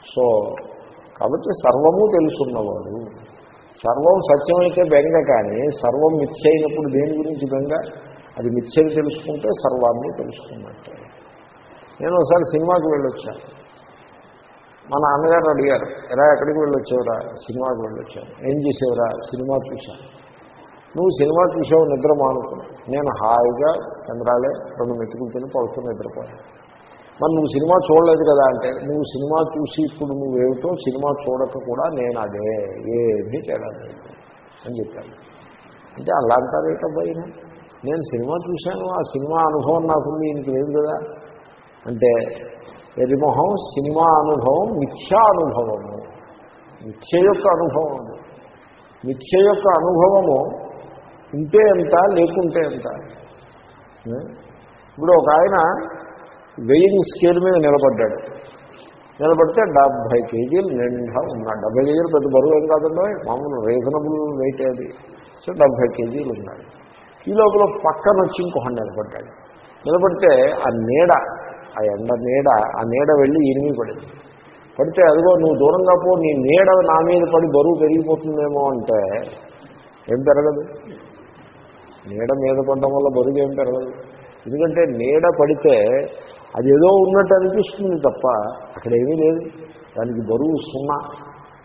సో కాబట్టి సర్వము తెలుసున్నవాడు. సర్వం సత్యమైతే బెంగ కానీ సర్వం మిథ్య అయినప్పుడు దేని గురించి బెంగ? అది మిథ్యని తెలుసుకుంటే సర్వాన్ని తెలుసుకున్నట్టే. నేను ఒకసారి సినిమాకి వెళ్ళొచ్చాను మా నాన్నగారు అడిగారు ఎలా ఎక్కడికి వెళ్ళొచ్చేవరా? సినిమాకి వెళ్ళొచ్చాను. ఏం చేసేవరా? సినిమా చూశాను. నువ్వు సినిమా చూసావు నిద్ర మానుకున్నావు. నేను హాయిగా చంద్రాలే రెండు మెతుకులు తిని పడుకుని నిద్రపోయాను. మరి నువ్వు సినిమా చూడలేదు కదా అంటే నువ్వు సినిమా చూసి ఇప్పుడు నువ్వేమిటో సినిమా చూడక కూడా నేను అదే ఏమీ తేడా లేదు అని చెప్పాను అంటే అలా అంటారేటబ్బాయి నేను సినిమా చూశాను ఆ సినిమా అనుభవం నాకుంది ఈయనకి లేదు కదా. అంటే ఎరిమొహం సినిమా అనుభవం మిథ్యా అనుభవము. మిథ్య యొక్క అనుభవం అది. మిథ్య యొక్క అనుభవము ఉంటే ఎంత లేకుంటే ఎంత? ఇప్పుడు ఒక ఆయన వెయింగ్ స్కేల్ మీద నిలబడ్డాడు. నిలబడితే డెబ్భై కేజీలు నిండా ఉన్నాడు. డెబ్బై కేజీలు పెద్ద బరువు ఏం కాదండి? మామూలు రీజనబుల్ వెయిట్ అది. సో డెబ్భై కేజీలు ఉన్నాడు. ఈ లోపల పక్కన వచ్చి ఇంకొకటి నిలబడ్డాడు నిలబడితే ఆ నీడ ఆ ఎండ నీడ ఆ నీడ వెళ్ళి ఇరిమి పడింది. పడితే అదిగో నువ్వు దూరంగా పో నీ నీడ నా మీద పడి బరువు పెరిగిపోతుందేమో అంటే ఏం పెరగదు. నీడ మీద పడడం వల్ల బరువు ఏం పెరగదు. ఎందుకంటే నీడ పడితే అది ఏదో ఉన్నట్టు అనిపిస్తుంది తప్ప అక్కడ ఏమీ లేదు. దానికి బరువు సున్నా.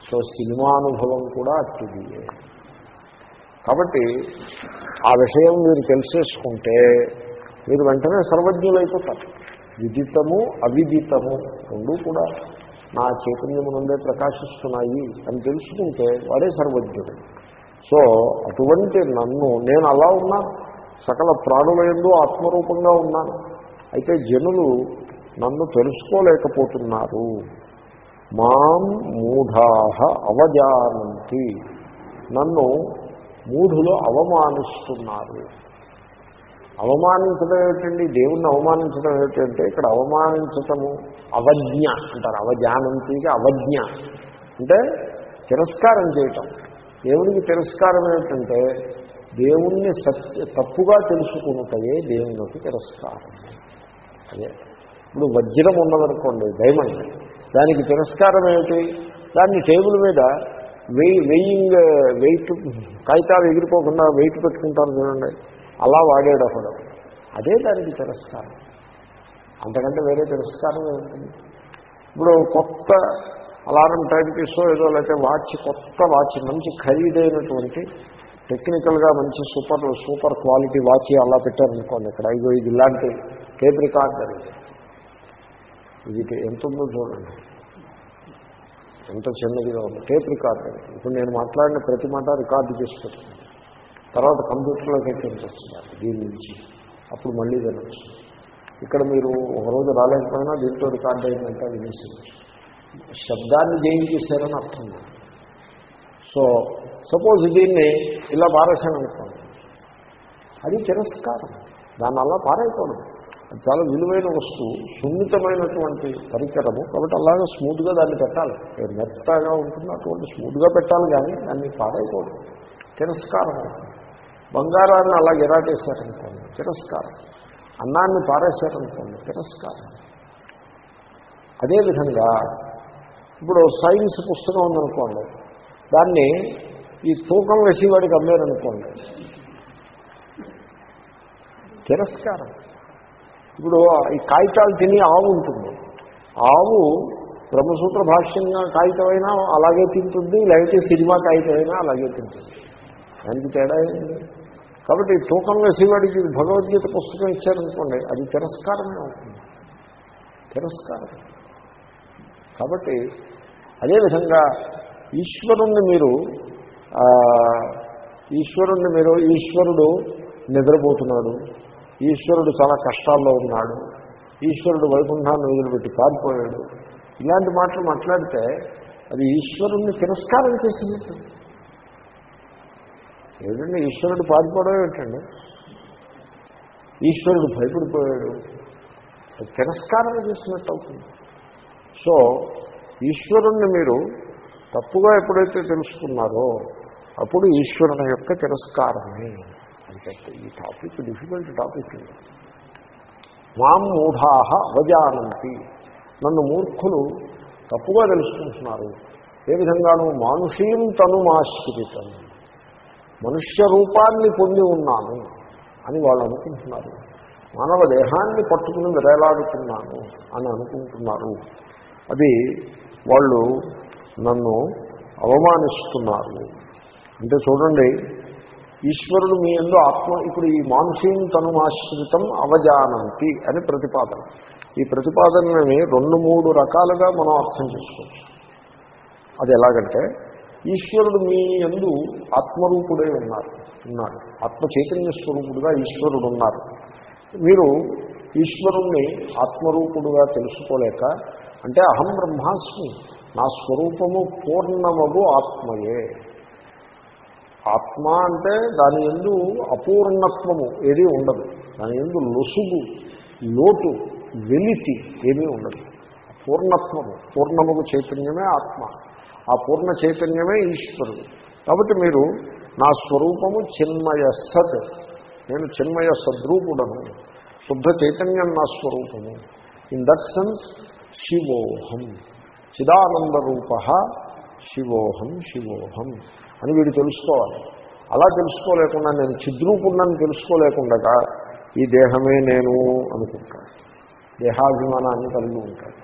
సో సినిమానుభవం కూడా అట్టిది. కాబట్టి ఆ విషయం మీరు తెలిసేసుకుంటే మీరు వెంటనే సర్వజ్ఞులైపోతారు. విదితము అవిదితము రెండూ కూడా నా చైతన్యము నుండే ప్రకాశిస్తున్నాయి అని తెలుసుకుంటే వాడే సర్వజ్ఞుడు. సో అటువంటి నన్ను నేను అలా ఉన్నాను సకల ప్రాణులందు ఆత్మరూపంగా ఉన్నాను. అయితే జనులు నన్ను తెలుసుకోలేకపోతున్నారు. మాం మూఢాహ అవజానంతి. నన్ను మూఢులు అవమానిస్తున్నారు. అవమానించడం ఏమిటండి? దేవుణ్ణి అవమానించడం ఏమిటంటే ఇక్కడ అవమానించటము అవజ్ఞ అంటారు. అవజానంతికి అవజ్ఞ. అంటే తిరస్కారం చేయటం. దేవునికి తిరస్కారం ఏమిటంటే దేవుణ్ణి సత్య తప్పుగా తెలుసుకున్నటయే దేవునికి తిరస్కారం. అదే. ఇప్పుడు వజ్రం ఉన్నదనుకోండి డైమండ్. దానికి తిరస్కారం ఏమిటి? దాన్ని టేబుల్ మీద వెయ్యి వెయ్యింగ్ వెయిట్ కాగితాలు ఎగిరిపోకుండా వెయిట్ పెట్టుకుంటారు చూడండి. అలా వాడాడు అప్పుడు అదే దానికి తిరస్కారం. అంతకంటే వేరే తిరస్కారం ఏముంటుంది? ఇప్పుడు కొత్త అలారం టైం పీసో ఏదో లేకపోతే వాచ్ కొత్త వాచ్ మంచి ఖరీదైనటువంటి టెక్నికల్గా మంచి సూపర్ సూపర్ క్వాలిటీ వాచ్ అలా పెట్టారనుకోండి ఇక్కడ. ఇగో ఇది ఇలాంటి టేప్ రికార్డర్ ఇది ఎంత ఉందో చూడండి. ఎంత చిన్నదిగా ఉంది. టేప్ రికార్డర్ ఇప్పుడు నేను మాట్లాడిన ప్రతి మాట రికార్డు చేసి తర్వాత కంప్యూటర్లోకి ఎక్కించొస్తున్నారు దీని నుంచి. అప్పుడు మళ్ళీ వినొచ్చు. ఇక్కడ మీరు ఒకరోజు రాలేకపోయినా దీంతో రికార్డ్ అయిందంటే వినేసేయచ్చు శబ్దాన్ని జయించేశారని అర్థం సో సపోజ్ దీన్ని ఇలా పారేశాను అనుకోండి. అది తిరస్కారం. దాన్ని అలా పారేయకూడదు. అది చాలా విలువైన వస్తువు సున్నితమైనటువంటి పరికరము కాబట్టి అలాగే స్మూత్గా దాన్ని పెట్టాలి. మెత్తగా ఉంటుంది అటువంటి స్మూత్గా పెట్టాలి కానీ దాన్ని పారేయకూడదు. తిరస్కారం. అవుతుంది. బంగారాన్ని అలా ఎరాటేశారనుకోండి తిరస్కారం. అన్నాన్ని పారేశారనుకోండి తిరస్కారం. అదేవిధంగా ఇప్పుడు సైన్స్ పుస్తకం ఉందనుకోండి దాన్ని ఈ తూకం వేసి వాడికి అమ్మారనుకోండి. తిరస్కారం. ఇప్పుడు ఈ కాగితాలు తిని ఆవు ఉంటుంది. ఆవు బ్రహ్మసూత్ర భాష్యంగా కాగితమైనా అలాగే తింటుంది లేకపోతే సినిమా కాగితమైనా అలాగే తింటుంది. దానికి తేడా ఏంటి? కాబట్టి తూకం వేసేవాడికి భగవద్గీత పుస్తకం ఇచ్చారనుకోండి అది తిరస్కారమే అవుతుంది. తిరస్కారం. కాబట్టి అదేవిధంగా ఈశ్వరుణ్ణి మీరు ఈశ్వరుణ్ణి మీరు ఈశ్వరుడు నిద్రపోతున్నాడు ఈశ్వరుడు చాలా కష్టాల్లో ఉన్నాడు ఈశ్వరుడు వైకుంఠాన్ని వదిలిపెట్టి పారిపోయాడు. ఇలాంటి మాటలు మాట్లాడితే అది ఈశ్వరుణ్ణి తిరస్కారం చేసినట్టు. ఏంటంటే ఈశ్వరుడు పారిపోవడం ఏమిటండి? ఈశ్వరుడు భయపడిపోయాడు. తిరస్కారం చేసినట్టు అవుతుంది. సో ఈశ్వరుణ్ణి మీరు తప్పుగా ఎప్పుడైతే తెలుసుకున్నారో అప్పుడు ఈశ్వరుని యొక్క తిరస్కారమే. అంటే ఈ టాపిక్ డిఫికల్ట్ టాపిక్ మాం మూఢాహ అవజానంతి. నన్ను మూర్ఖులు తప్పుగా తెలుసుకుంటున్నారు. ఏ విధంగాను మానుషీం తనుమాశ్రితం. మనుష్య రూపాన్ని పొంది ఉన్నాను అని వాళ్ళు అనుకుంటున్నారు. మానవ దేహాన్ని పట్టుకుని విరేలాడుతున్నాను అని అనుకుంటున్నారు. అది వాళ్ళు నన్ను అవమానిస్తున్నారు. అంటే చూడండి ఈశ్వరుడు మీ ఎందు ఆత్మ ఇప్పుడు ఈ మానుషీం తనుమాశ్రితం అవజానంతి అని ప్రతిపాదన. ఈ ప్రతిపాదనని రెండు మూడు రకాలుగా మనం అర్థం చేసుకోవచ్చు. అది ఎలాగంటే ఈశ్వరుడు మీ ఎందు ఆత్మరూపుడే ఉన్నారు ఉన్నారు. ఆత్మ చైతన్య స్వరూపుడుగా ఈశ్వరుడు ఉన్నారు మీరు ఈశ్వరుణ్ణి ఆత్మరూపుడుగా తెలుసుకోలేక అంటే అహం బ్రహ్మాస్మి నా స్వరూపము పూర్ణమగు ఆత్మయే. ఆత్మ అంటే దాని ఎందు అపూర్ణత్వము ఏదీ ఉండదు. దాని ఎందు లొసుగు లోటు వెలితి ఏమీ ఉండదు. పూర్ణత్వము పూర్ణముగు చైతన్యమే ఆత్మ. ఆ పూర్ణ చైతన్యమే ఈశ్వరుడు. కాబట్టి మీరు నా స్వరూపము చిన్మయ సత్. నేను చిన్మయ సద్రూపుడను. శుద్ధ చైతన్యం నా స్వరూపము. ఇన్ దట్ సెన్స్ శివోహం. చిదానంద రూప శివోహం శివోహం అని వీడు తెలుసుకోవాలి. అలా తెలుసుకోలేకుండా నేను చిద్రూపుణ్ణని తెలుసుకోలేకుండా ఈ దేహమే నేను అనుకుంటాను. దేహాభిమానాన్ని కలిగి ఉంటాడు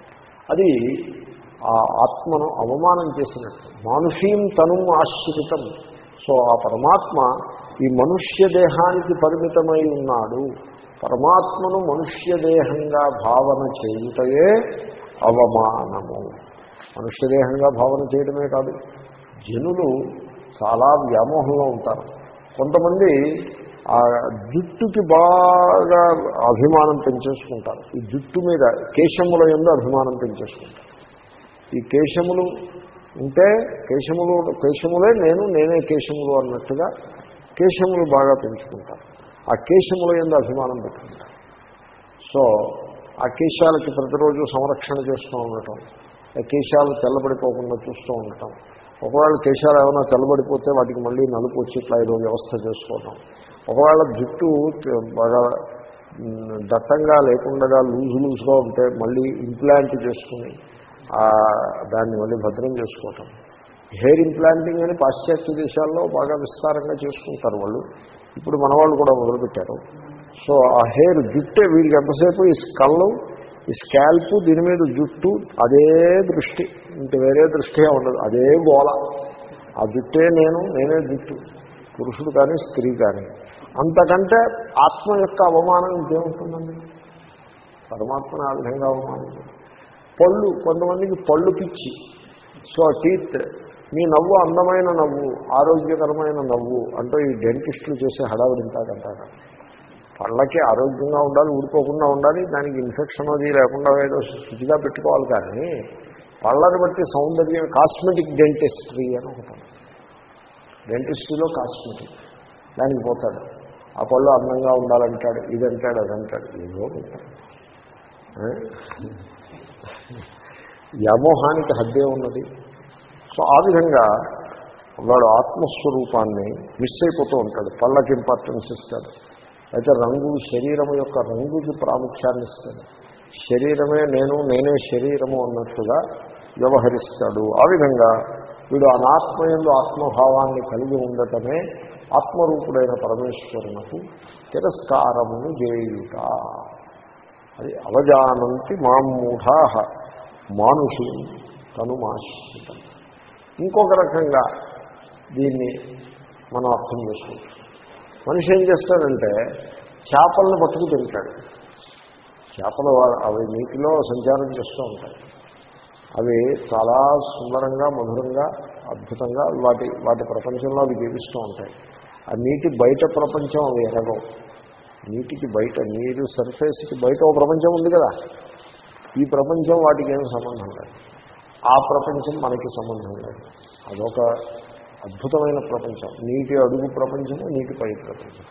అది ఆ ఆత్మను అవమానం చేసినట్టు. మానుషీం తను ఆశ్రితం. సో ఆ పరమాత్మ ఈ మనుష్య దేహానికి పరిమితమై ఉన్నాడు. పరమాత్మను మనుష్య దేహంగా భావన చేయుటయే అవమానము. మనుష్య దేహంగా భావన చేయడమే కాదు జనులు చాలా వ్యామోహంలో ఉంటారు. కొంతమంది ఆ జుట్టుకి బాగా అభిమానం పెంచేసుకుంటారు. ఈ జుట్టు మీద కేశముల ఎందు అభిమానం పెంచేసుకుంటారు. ఈ కేశములు ఉంటే కేశములు కేశములే నేను నేనే కేశములు అన్నట్టుగా కేశములు బాగా పెంచుకుంటారు ఆ కేశముల ఎందు అభిమానం పెట్టుకుంటారు సో ఆ కేశాలకి ప్రతిరోజు సంరక్షణ చేస్తూ ఉండటం ఆ కేశాలు తెల్లబడిపోకుండా చూస్తూ ఉండటం ఒకవేళ కేశాలు ఏమైనా తెల్లబడిపోతే వాటికి మళ్ళీ నలుపు వచ్చి ఇట్లా ఏదో వ్యవస్థ చేసుకోవటం ఒకవేళ జుట్టు బాగా దట్టంగా లేకుండా లూజు లూజ్గా ఉంటే మళ్ళీ ఇంప్లాంట్ చేసుకుని దాన్ని మళ్ళీ భద్రం చేసుకోవటం. హెయిర్ ఇంప్లాంటింగ్ అని పాశ్చాత్య దేశాల్లో బాగా విస్తారంగా చేసుకుంటారు వాళ్ళు. ఇప్పుడు మన వాళ్ళు కూడా మొదలుపెట్టారు. సో ఆ హెయిర్ జుట్టే వీళ్ళకి ఎంతసేపు? ఈ స్కల్లు ఈ స్కాల్పు దీని మీద జుట్టు అదే దృష్టి. ఇంక వేరే దృష్టి ఉండదు. అదే గోళ. ఆ జుట్టే నేను నేనే జుట్టు. పురుషుడు కానీ స్త్రీ కానీ. అంతకంటే ఆత్మ యొక్క అవమానం ఇంకేముంటుందండి? పరమాత్మను ఆ విధంగా అవమానించదు పళ్ళు కొంతమందికి పళ్ళు పిచ్చి. సో టీత్ మీ నవ్వు అందమైన నవ్వు ఆరోగ్యకరమైన నవ్వు అంటే ఈ డెంటిస్టులు చేసే హడావిడింటారంటారు పళ్ళకి ఆరోగ్యంగా ఉండాలి ఊడిపోకుండా ఉండాలి దానికి ఇన్ఫెక్షన్ అది లేకుండా ఏదో శుచిగా పెట్టుకోవాలి కానీ పళ్ళని బట్టి సౌందర్యం కాస్మెటిక్ డెంటిస్ట్రీ అని ఒకటి డెంటిస్ట్రీలో కాస్మెటిక్. దానికి పోతాడు. ఆ పళ్ళు అందంగా ఉండాలంటాడు ఇదంటాడు అదంటాడు ఏదో ఉంటాడు వ్యామోహానికి హద్దే ఉన్నది. సో ఆ విధంగా వాడు ఆత్మస్వరూపాన్ని మిస్ అయిపోతూ ఉంటాడు. పళ్ళకి ఇంపార్టెన్స్ ఇస్తాడు. అయితే రంగు శరీరం యొక్క రంగుకి ప్రాముఖ్యాన్ని ఇస్తాడు. శరీరమే నేను నేనే శరీరము అన్నట్టుగా వ్యవహరిస్తాడు. ఆ విధంగా వీడు అనాత్మయంలో ఆత్మభావాన్ని కలిగి ఉండటమే ఆత్మరూపుడైన పరమేశ్వరునకు తిరస్కారమును చేయుట. అది అవజానంతి మామూఢా మానుషి తను మాశ్రితం ఇంకొక రకంగా దీన్ని మనం అర్థం చేసుకోవచ్చు. మనిషి ఏం చేస్తాడంటే చేపలను పట్టుకు తింటాడు. చేపలు అవి నీటిలో సంచారం చేస్తూ ఉంటాయి. అవి చాలా సుందరంగా మధురంగా అద్భుతంగా వాటి వాటి ప్రపంచంలో అవి జీవిస్తూ ఉంటాయి. ఆ నీటి బయట ప్రపంచం అవి ఎరగవు. నీటికి బయట నీరు సర్ఫేస్కి బయట ఒక ప్రపంచం ఉంది కదా. ఈ ప్రపంచం వాటికి ఏం సంబంధం లేదు. ఆ ప్రపంచం మనకి సంబంధం లేదు. అదొక అద్భుతమైన ప్రపంచం. నీటి అడుగు ప్రపంచము నీటి పై ప్రపంచం.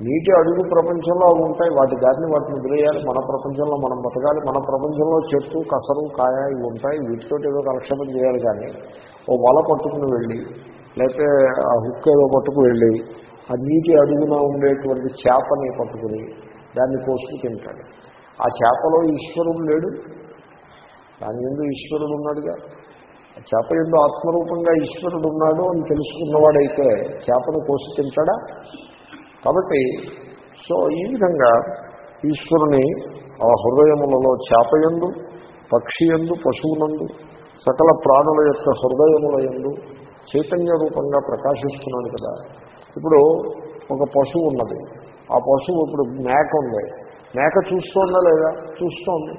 నీటి అడుగు ప్రపంచంలో అవి ఉంటాయి. వాటి దారిని వాటిని వదిలేయాలి. మన ప్రపంచంలో మనం బతకాలి. మన ప్రపంచంలో చెట్టు కసరు కాయ ఇవి ఉంటాయి. వీటితో ఏదో కలక్షేపం చేయాలి కానీ ఓ వల పట్టుకుని వెళ్ళి లేకపోతే ఆ హుక్ ఏదో పట్టుకు వెళ్ళి ఆ నీటి అడుగున ఉండేటువంటి చేపని పట్టుకుని దాన్ని కోసుకు తింటాడు. ఆ చేపలో ఈశ్వరుడు లేడు. దాని ఎందు ఈశ్వరుడు ఉన్నాడుగా. ఆ చేప ఎందు ఆత్మరూపంగా ఈశ్వరుడు ఉన్నాడు అని తెలుసుకున్నవాడైతే చేపను కోసి తింటాడా? కాబట్టి సో ఈ విధంగా ఈశ్వరుని ఆ హృదయములలో చేపయందు పక్షియందు పశువునందు సకల ప్రాణుల యొక్క హృదయముల ఎందు చైతన్య రూపంగా ప్రకాశిస్తున్నాడు కదా. ఇప్పుడు ఒక పశువు ఉన్నది. ఆ పశువు ఇప్పుడు మేక ఉంది. మేక చూస్తోందా లేదా? చూస్తోంది.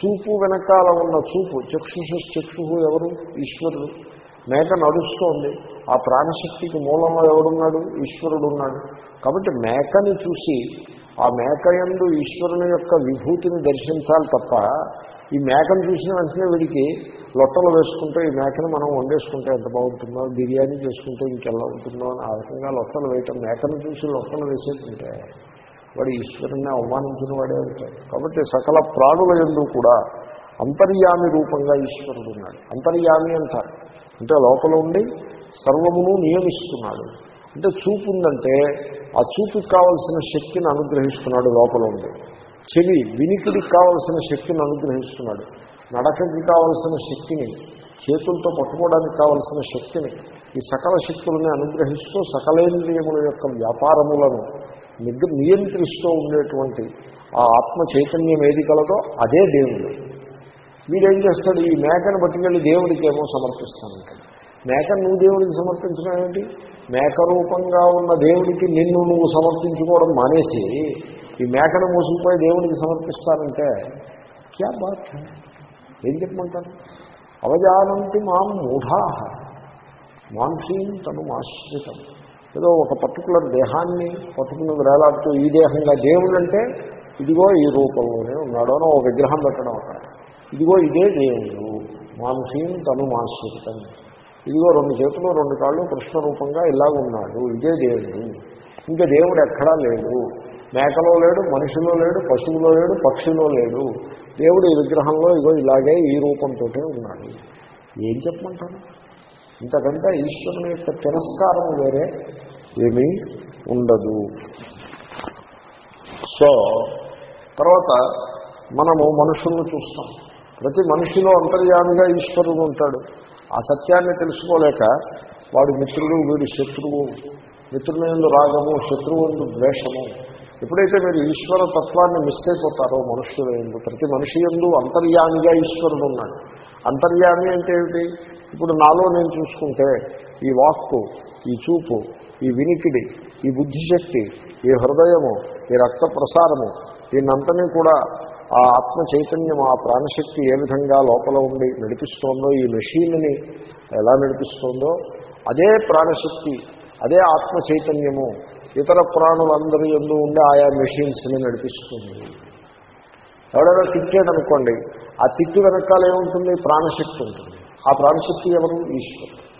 చూపు వెనకాల ఉన్న చూపు చక్షుష చక్షు ఎవరు? ఈశ్వరుడు. మేక నడుస్తోంది. ఆ ప్రాణశక్తికి మూలంలో ఎవడున్నాడు? ఈశ్వరుడు ఉన్నాడు కాబట్టి మేకని చూసి ఆ మేక ఎందు ఈశ్వరుని యొక్క విభూతిని దర్శించాలి తప్ప ఈ మేకను చూసిన వెంటనే వీడికి లొట్టలు వేసుకుంటే ఈ మేకను మనం వండేసుకుంటే ఎంత బాగుంటుందో బిర్యానీ చేసుకుంటే ఇంకెలా ఉంటుందో అని ఆ రకంగా లొట్టలు వేయటం. మేకను చూసి లొట్టలు వేసేస్తుంటే వాడు ఈశ్వరుణ్ణి అవమానించిన వాడే ఉంటాడు కాబట్టి సకల ప్రాణుల ఎందు కూడా అంతర్యామి రూపంగా ఈశ్వరుడు ఉన్నాడు. అంతర్యామి అంటారు. అంటే లోపల ఉండి సర్వమును నియమిస్తున్నాడు. అంటే చూపు ఉందంటే ఆ చూపుకి కావలసిన శక్తిని అనుగ్రహిస్తున్నాడు లోపల ఉండి. చెవి వినికిడికి కావలసిన శక్తిని అనుగ్రహిస్తున్నాడు. నడకకి కావలసిన శక్తిని చేతులతో పట్టుకోవడానికి కావలసిన శక్తిని ఈ సకల శక్తులని అనుగ్రహిస్తూ సకలేంద్రియముల యొక్క వ్యాపారములను నిగ్ర నియంత్రిస్తూ ఉండేటువంటి ఆ ఆత్మ చైతన్యం ఏది కలదో అదే దేవుడు. వీడేం చేస్తాడు? ఈ మేకను పట్టుకెళ్ళి దేవుడికి ఏమో సమర్పిస్తానంటాడు మేకను నువ్వు దేవుడికి సమర్పించడం ఏమిటి? మేక రూపంగా ఉన్న దేవుడికి నిన్ను నువ్వు సమర్పించుకోవడం మానేసి ఈ మేకను మోసుకుపోయి దేవుడికి సమర్పిస్తానంటే క్యా బాత్? ఏం చెప్పమంటారు? అవజానంతి మాం మూఢా. మాన్సీం తను ఆశ్రితం ఏదో ఒక పర్టికులర్ దేహాన్ని పట్టుకుని వేలాడుతూ ఈ దేహంగా దేవుడు అంటే ఇదిగో ఈ రూపంలోనే ఉన్నాడు అని ఒక విగ్రహం పెట్టడం అక్కడ. ఇదిగో ఇదే దేవుడు. మానసీం తను మాశ్రితం. ఇదిగో రెండు చేతులు రెండు కాళ్ళు కృష్ణ రూపంగా ఇలా ఉన్నాడు. ఇదే దేవుడు. ఇంకా దేవుడు ఎక్కడా లేడు. మేకలో లేడు మనిషిలో లేడు పశువులో లేడు పక్షిలో లేడు. దేవుడు ఈ విగ్రహంలో ఇగో ఇలాగే ఈ రూపంతో ఉన్నాడు. ఏం చెప్పమంటారు ఇంతకంటే ఈశ్వరుని యొక్క తిరస్కారం వేరే ఏమీ ఉండదు. సో తర్వాత మనము మనుషులను చూస్తాం. ప్రతి మనిషిలో అంతర్యామిగా ఈశ్వరుడు ఉంటాడు. ఆ సత్యాన్ని తెలుసుకోలేక వాడు మిత్రుడు వీడు శత్రువు. మిత్రుని రాగము శత్రువు ద్వేషము. ఎప్పుడైతే మీరు ఈశ్వర తత్వాన్ని మిస్ అయిపోతారో మనుష్యుల ఎందు ప్రతి మనిషి ఎందు అంతర్యామిగా ఈశ్వరుడు ఉన్నాడు. అంతర్యామి అంటే ఏమిటి? ఇప్పుడు నాలో నేను చూసుకుంటే ఈ వాక్కు ఈ చూపు ఈ వినికిడి ఈ బుద్ధిశక్తి ఈ హృదయము ఈ రక్త ప్రసారము దీన్నంతని కూడా ఆ ఆత్మ చైతన్యం ఆ ప్రాణశక్తి ఏ విధంగా లోపల ఉండి నడిపిస్తోందో ఈ మెషీన్ని ఎలా నడిపిస్తోందో అదే ప్రాణశక్తి అదే ఆత్మ చైతన్యము. ఇతర ప్రాణులందరి ఎందు ఉండే ఆయా మెషిన్స్ని నడిపిస్తుంది. ఎవడైనా తిట్టాడు అనుకోండి ఆ తిట్టు వెనకాల ఏముంటుంది ప్రాణశక్తి ఉంటుంది. ఆ ప్రాణశక్తి ఎవరు? ఈశ్వరుడు.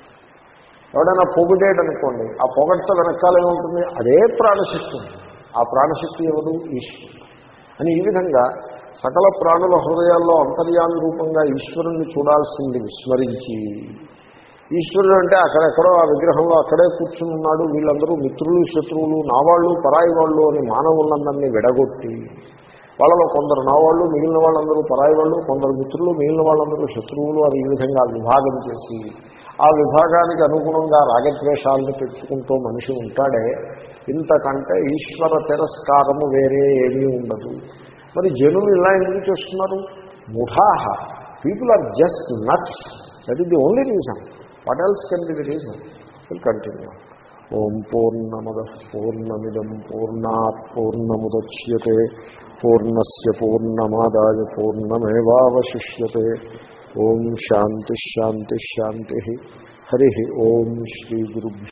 ఎవడైనా పొగిడేడు అనుకోండి ఆ పొగడ్త వెనకాల ఏముంటుంది అదే ప్రాణశక్తి ఉంటుంది. ఆ ప్రాణశక్తి ఎవరు? ఈశ్వరుడు. అని ఈ విధంగా సకల ప్రాణుల హృదయాల్లో అంతర్యామి రూపంగా ఈశ్వరుణ్ణి చూడాల్సింది విస్మరించి ఈశ్వరుడు అంటే అక్కడెక్కడో ఆ విగ్రహంలో అక్కడే కూర్చుని ఉన్నాడు. వీళ్ళందరూ మిత్రులు శత్రువులు నావాళ్ళు పరాయి వాళ్ళు అని మానవులందరినీ విడగొట్టి వాళ్ళలో కొందరు నావాళ్ళు మిగిలిన వాళ్ళందరూ పరాయి వాళ్ళు కొందరు మిత్రులు మిగిలిన వాళ్ళందరూ శత్రువులు అని ఈ విధంగా విభాగం చేసి ఆ విభాగానికి అనుగుణంగా రాగద్వేషాలను పెట్టుకుంటూ మనిషి ఉంటాడే. ఇంతకంటే ఈశ్వర తిరస్కారము వేరే ఏమీ ఉండదు. మరి జనులు ఇలా ఎందుకు చేస్తున్నారు? ముఠాహ people are just nuts that is the only reason what else can be the reason will continue ఓం పూర్ణమద పూర్ణమిదం పూర్ణాత్ పూర్ణముద్యతే పూర్ణస్ పూర్ణమాదాయ పూర్ణమేవాశిష్యతే ఓం శాంతి శాంతి శాంతి హరి ఓం శ్రీ గురు